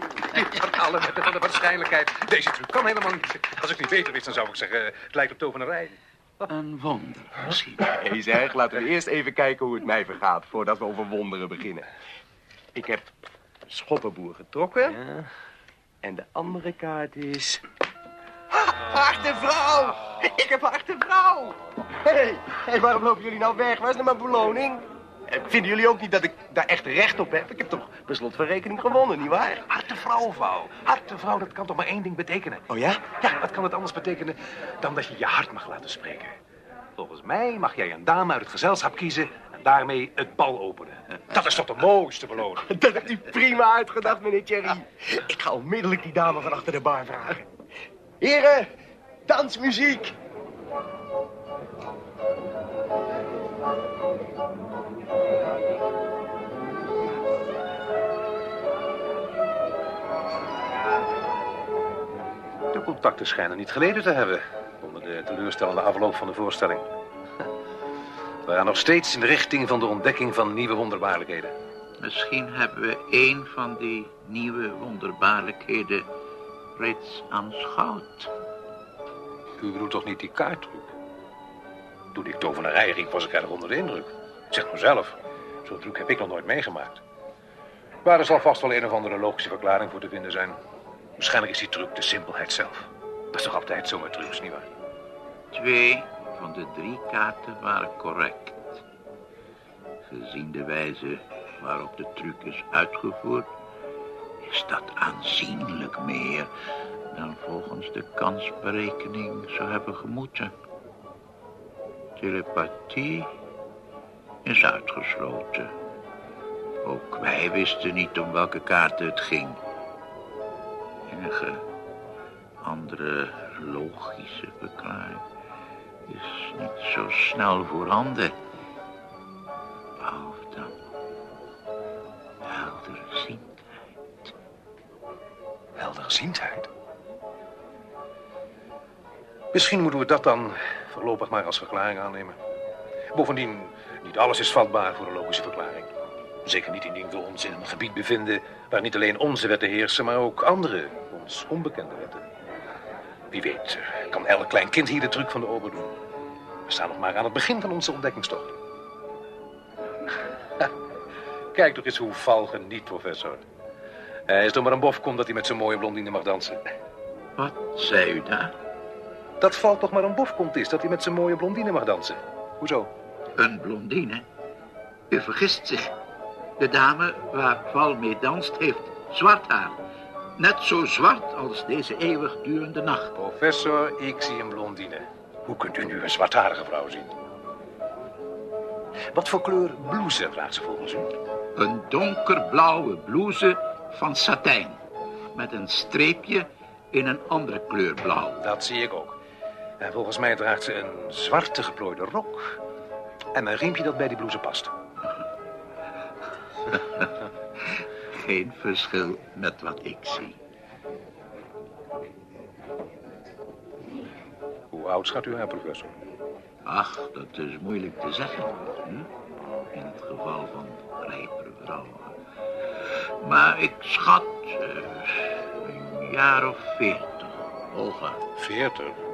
die alle met de waarschijnlijkheid. Deze truc kan helemaal niet. Als ik niet beter wist, dan zou ik zeggen... het lijkt op tovenarij. Een wonder misschien. Hé zeg, laten we eerst even kijken hoe het mij vergaat... voordat we over wonderen beginnen. Ik heb schoppenboer getrokken. En de andere kaart is... Harte vrouw! Ik heb harte vrouw! Hé, hey, hey, waarom lopen jullie nou weg? Waar is nou mijn beloning? Eh, Vinden jullie ook niet dat ik daar echt recht op heb? Ik heb toch per slot van rekening gewonnen, nietwaar? Hartevrouw, vrouw. Hartevrouw, dat kan toch maar één ding betekenen? Oh ja? Ja, wat kan het anders betekenen dan dat je je hart mag laten spreken? Volgens mij mag jij een dame uit het gezelschap kiezen en daarmee het bal openen. Dat is toch de mooiste beloning? Dat hebt u prima uitgedacht, meneer Thierry. Ik ga onmiddellijk die dame van achter de bar vragen. Heren, dansmuziek. De contacten schijnen niet geleden te hebben onder de teleurstellende afloop van de voorstelling. We gaan nog steeds in de richting van de ontdekking van nieuwe wonderbaarlijkheden. Misschien hebben we één van die nieuwe wonderbaarlijkheden reeds aanschouwd. U bedoelt toch niet die kaarttruc? Toen ik tovenarij riep, was ik erg onder de indruk. Zeg mezelf, zo'n truc heb ik nog nooit meegemaakt. Maar er zal vast wel een of andere logische verklaring voor te vinden zijn. Waarschijnlijk is die truc de simpelheid zelf. Dat is toch altijd zo met trucs, nietwaar? Twee van de drie kaarten waren correct. Gezien de wijze waarop de truc is uitgevoerd, is dat aanzienlijk meer dan volgens de kansberekening zou hebben gemoeten. Telepathie is uitgesloten. Ook wij wisten niet om welke kaarten het ging. Enige andere logische verklaring is niet zo snel voorhanden. Misschien moeten we dat dan voorlopig maar als verklaring aannemen. Bovendien, niet alles is vatbaar voor een logische verklaring. Zeker niet indien we ons in een gebied bevinden waar niet alleen onze wetten heersen, maar ook andere, ons onbekende wetten. Wie weet, kan elk klein kind hier de truc van de ober doen. We staan nog maar aan het begin van onze ontdekkingstocht. Kijk toch eens hoe Val geniet, professor. Hij is door maar een bof komt dat hij met zijn mooie blondine mag dansen. Wat zei u daar? Dat Val toch maar een bof komt is dat hij met zijn mooie blondine mag dansen. Hoezo? Een blondine? U vergist zich. De dame waar Val mee danst heeft zwart haar. Net zo zwart als deze eeuwigdurende nacht. Professor, ik zie een blondine. Hoe kunt u nu een zwartharige vrouw zien? Wat voor kleur blouse draagt ze volgens u? Een donkerblauwe blouse van satijn. Met een streepje in een andere kleur blauw. Dat zie ik ook. En volgens mij draagt ze een zwarte geplooide rok. En een riempje dat bij die blouse past. Geen verschil met wat ik zie. Hoe oud schat u haar, professor? Ach, dat is moeilijk te zeggen. Hm? In het geval van rijpere vrouwen. Maar ik schat eh, een jaar of veertig. Olga. Veertig?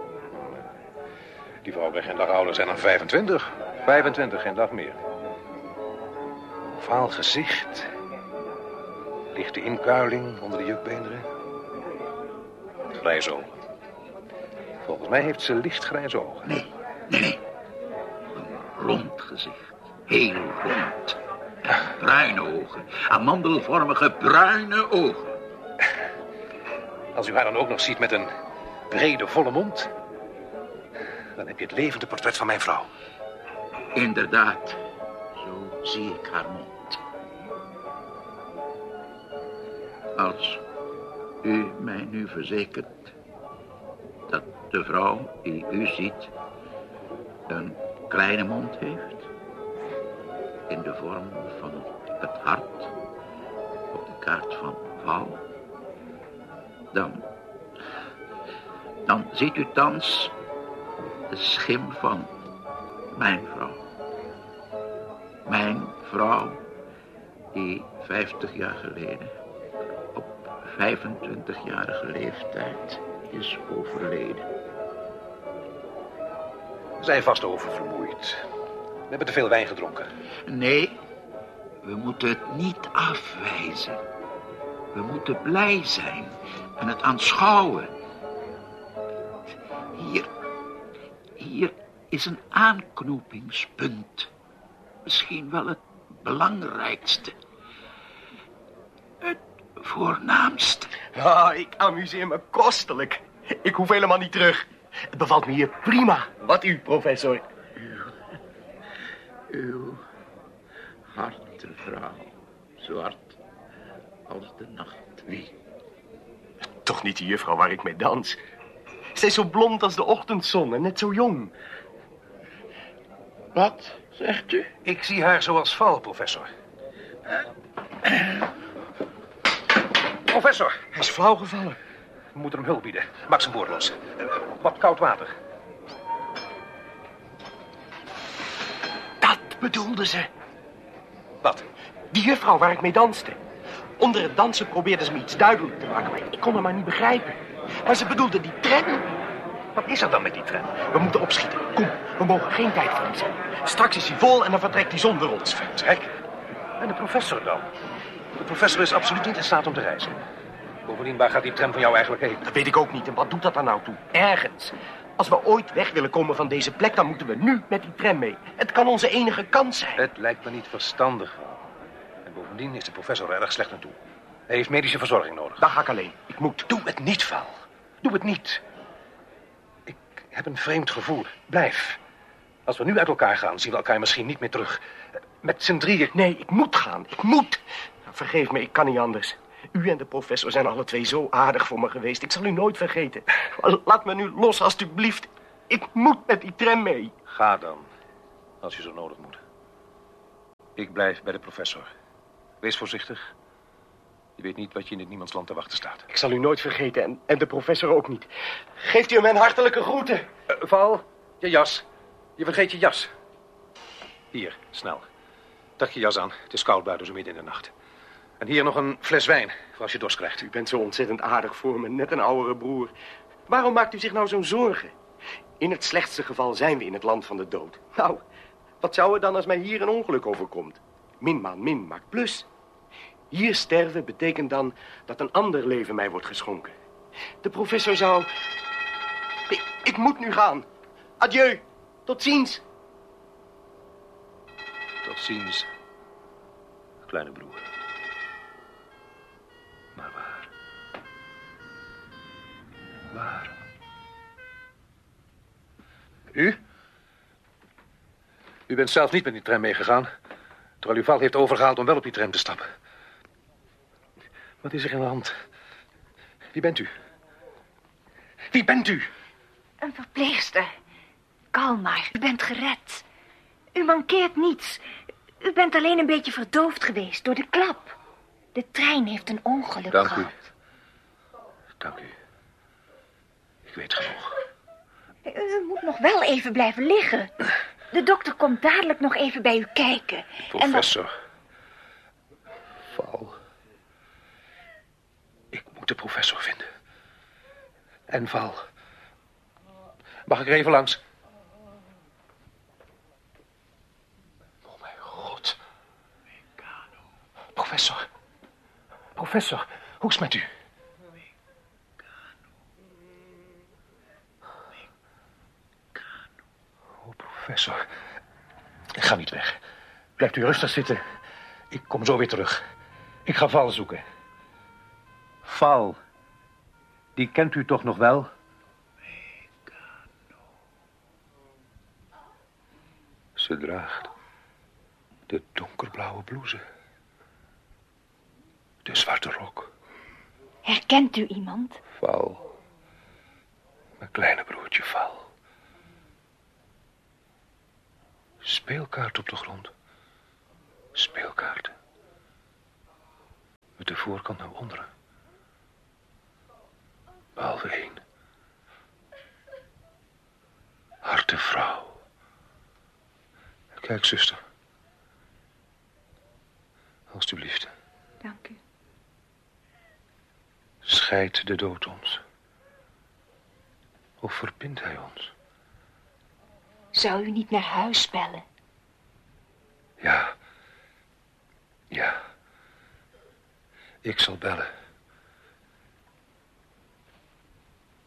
Die vrouw kan geen dag ouder zijn dan 25. 25, geen dag meer. Vaal gezicht. Lichte inkuiling onder de jukbeenderen. Grijze ogen. Volgens mij heeft ze lichtgrijze ogen. Nee, nee, nee. Een rond gezicht. Heel rond. Bruine ogen. Amandelvormige bruine ogen. Als u haar dan ook nog ziet met een brede, volle mond... dan heb je het levende portret van mijn vrouw. Inderdaad. Zo zie ik haar mond. Als u mij nu verzekert dat de vrouw die u ziet een kleine mond heeft, in de vorm van het hart op de kaart van Val, dan, dan ziet u thans schim van mijn vrouw. Mijn vrouw die 50 jaar geleden op 25-jarige leeftijd is overleden. We zijn vast oververmoeid. We hebben te veel wijn gedronken. Nee, we moeten het niet afwijzen. We moeten blij zijn en het aanschouwen. Is een aanknopingspunt. Misschien wel het belangrijkste. Het voornaamste. Ah, ik amuseer me kostelijk. Ik hoef helemaal niet terug. Het bevalt me hier prima. Wat u, professor? Uw harte vrouw, zwart als de nacht. Wie? Toch niet die juffrouw waar ik mee dans. Zij is zo blond als de ochtendzon en net zo jong. Wat zegt u? Ik zie haar zoals Val, professor. Professor, Hij is flauw gevallen. we moeten hem hulp bieden. Maak zijn boord los. Eh, Wat koud water. Dat bedoelde ze. Wat? Die juffrouw waar ik mee danste. Onder het dansen probeerde ze me iets duidelijk te maken, maar ik kon hem maar niet begrijpen. Maar ze bedoelde die tram. Wat is er dan met die tram? We moeten opschieten. Kom, we mogen geen tijd verliezen. Straks is hij vol en dan vertrekt hij zonder ons. Vertrek. En de professor dan? De professor is absoluut niet in staat om te reizen. Bovendien, waar gaat die tram van jou eigenlijk heen? Dat weet ik ook niet. En wat doet dat er nou toe? Ergens. Als we ooit weg willen komen van deze plek, dan moeten we nu met die tram mee. Het kan onze enige kans zijn. Het lijkt me niet verstandig. En bovendien is de professor er erg slecht aan toe. Hij heeft medische verzorging nodig. Daar ga ik alleen. Ik moet. Doe het niet, Val. Doe het niet. Heb een vreemd gevoel. Blijf. Als we nu uit elkaar gaan, zien we elkaar misschien niet meer terug. Met z'n drieën. Nee, ik moet gaan. Ik moet. Nou, vergeef me, ik kan niet anders. U en de professor zijn alle twee zo aardig voor me geweest. Ik zal u nooit vergeten. Laat me nu los, alstublieft. Ik moet met die tram mee. Ga dan, als je zo nodig moet. Ik blijf bij de professor. Wees voorzichtig. Je weet niet wat je in het niemandsland te wachten staat. Ik zal u nooit vergeten en, en de professor ook niet. Geeft u hem mijn hartelijke groeten. Uh, Val, je jas. Je vergeet je jas. Hier, snel. Trek je jas aan. Het is koud buiten zo midden in de nacht. En hier nog een fles wijn, voor als je dorst krijgt. U bent zo ontzettend aardig voor me, net een oudere broer. Waarom maakt u zich nou zo'n zorgen? In het slechtste geval zijn we in het land van de dood. Nou, wat zou er dan als mij hier een ongeluk overkomt? Min maal min maakt plus. Hier sterven betekent dan dat een ander leven mij wordt geschonken. De professor zou... Ik, moet nu gaan. Adieu. Tot ziens. Tot ziens, kleine broer. Maar waar? Waar? U? U bent zelf niet met die tram meegegaan, terwijl u Val heeft overgehaald om wel op die tram te stappen. Wat is er aan de hand? Wie bent u? Wie bent u? Een verpleegster. Kalm maar, u bent gered. U mankeert niets. U bent alleen een beetje verdoofd geweest door de klap. De trein heeft een ongeluk Dank gehad. u. Dank u. Ik weet genoeg. U moet nog wel even blijven liggen. De dokter komt dadelijk nog even bij u kijken. En dan... Professor. Val. Moet de professor vinden. En Val. Mag ik er even langs? Oh mijn god. Professor. Professor, hoe is het met u? Oh, professor. Ik ga niet weg. Blijft u rustig zitten. Ik kom zo weer terug. Ik ga Val zoeken. Val. Die kent u toch nog wel? Ze draagt de donkerblauwe blouse. De zwarte rok. Herkent u iemand? Val. Mijn kleine broertje Val. Speelkaart op de grond. Speelkaarten. Met de voorkant naar onderen. Behalve één. Harte vrouw. Kijk, zuster. Alsjeblieft. Dank u. Scheidt de dood ons? Of verbindt hij ons? Zou u niet naar huis bellen? Ja. Ja. Ik zal bellen.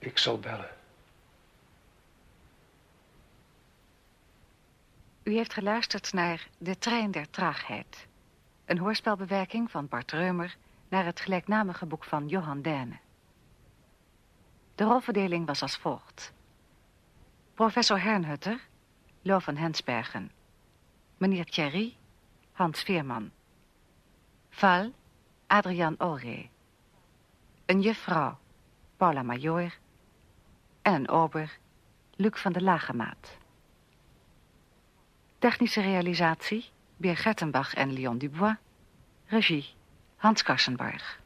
Ik zal bellen. U heeft geluisterd naar De Trein der Traagheid. Een hoorspelbewerking van Bart Reumer naar het gelijknamige boek van Johan Derne. De rolverdeling was als volgt. Professor Hernhutter, Lo van Hensbergen. Meneer Thierry, Hans Veerman. Val, Adriaan Olre. Een juffrouw, Paula Major. En ober, Luc van de Lagemaat. Technische realisatie, Beer Gertenbach en Leon Dubois. Regie, Hans Karsenbarg.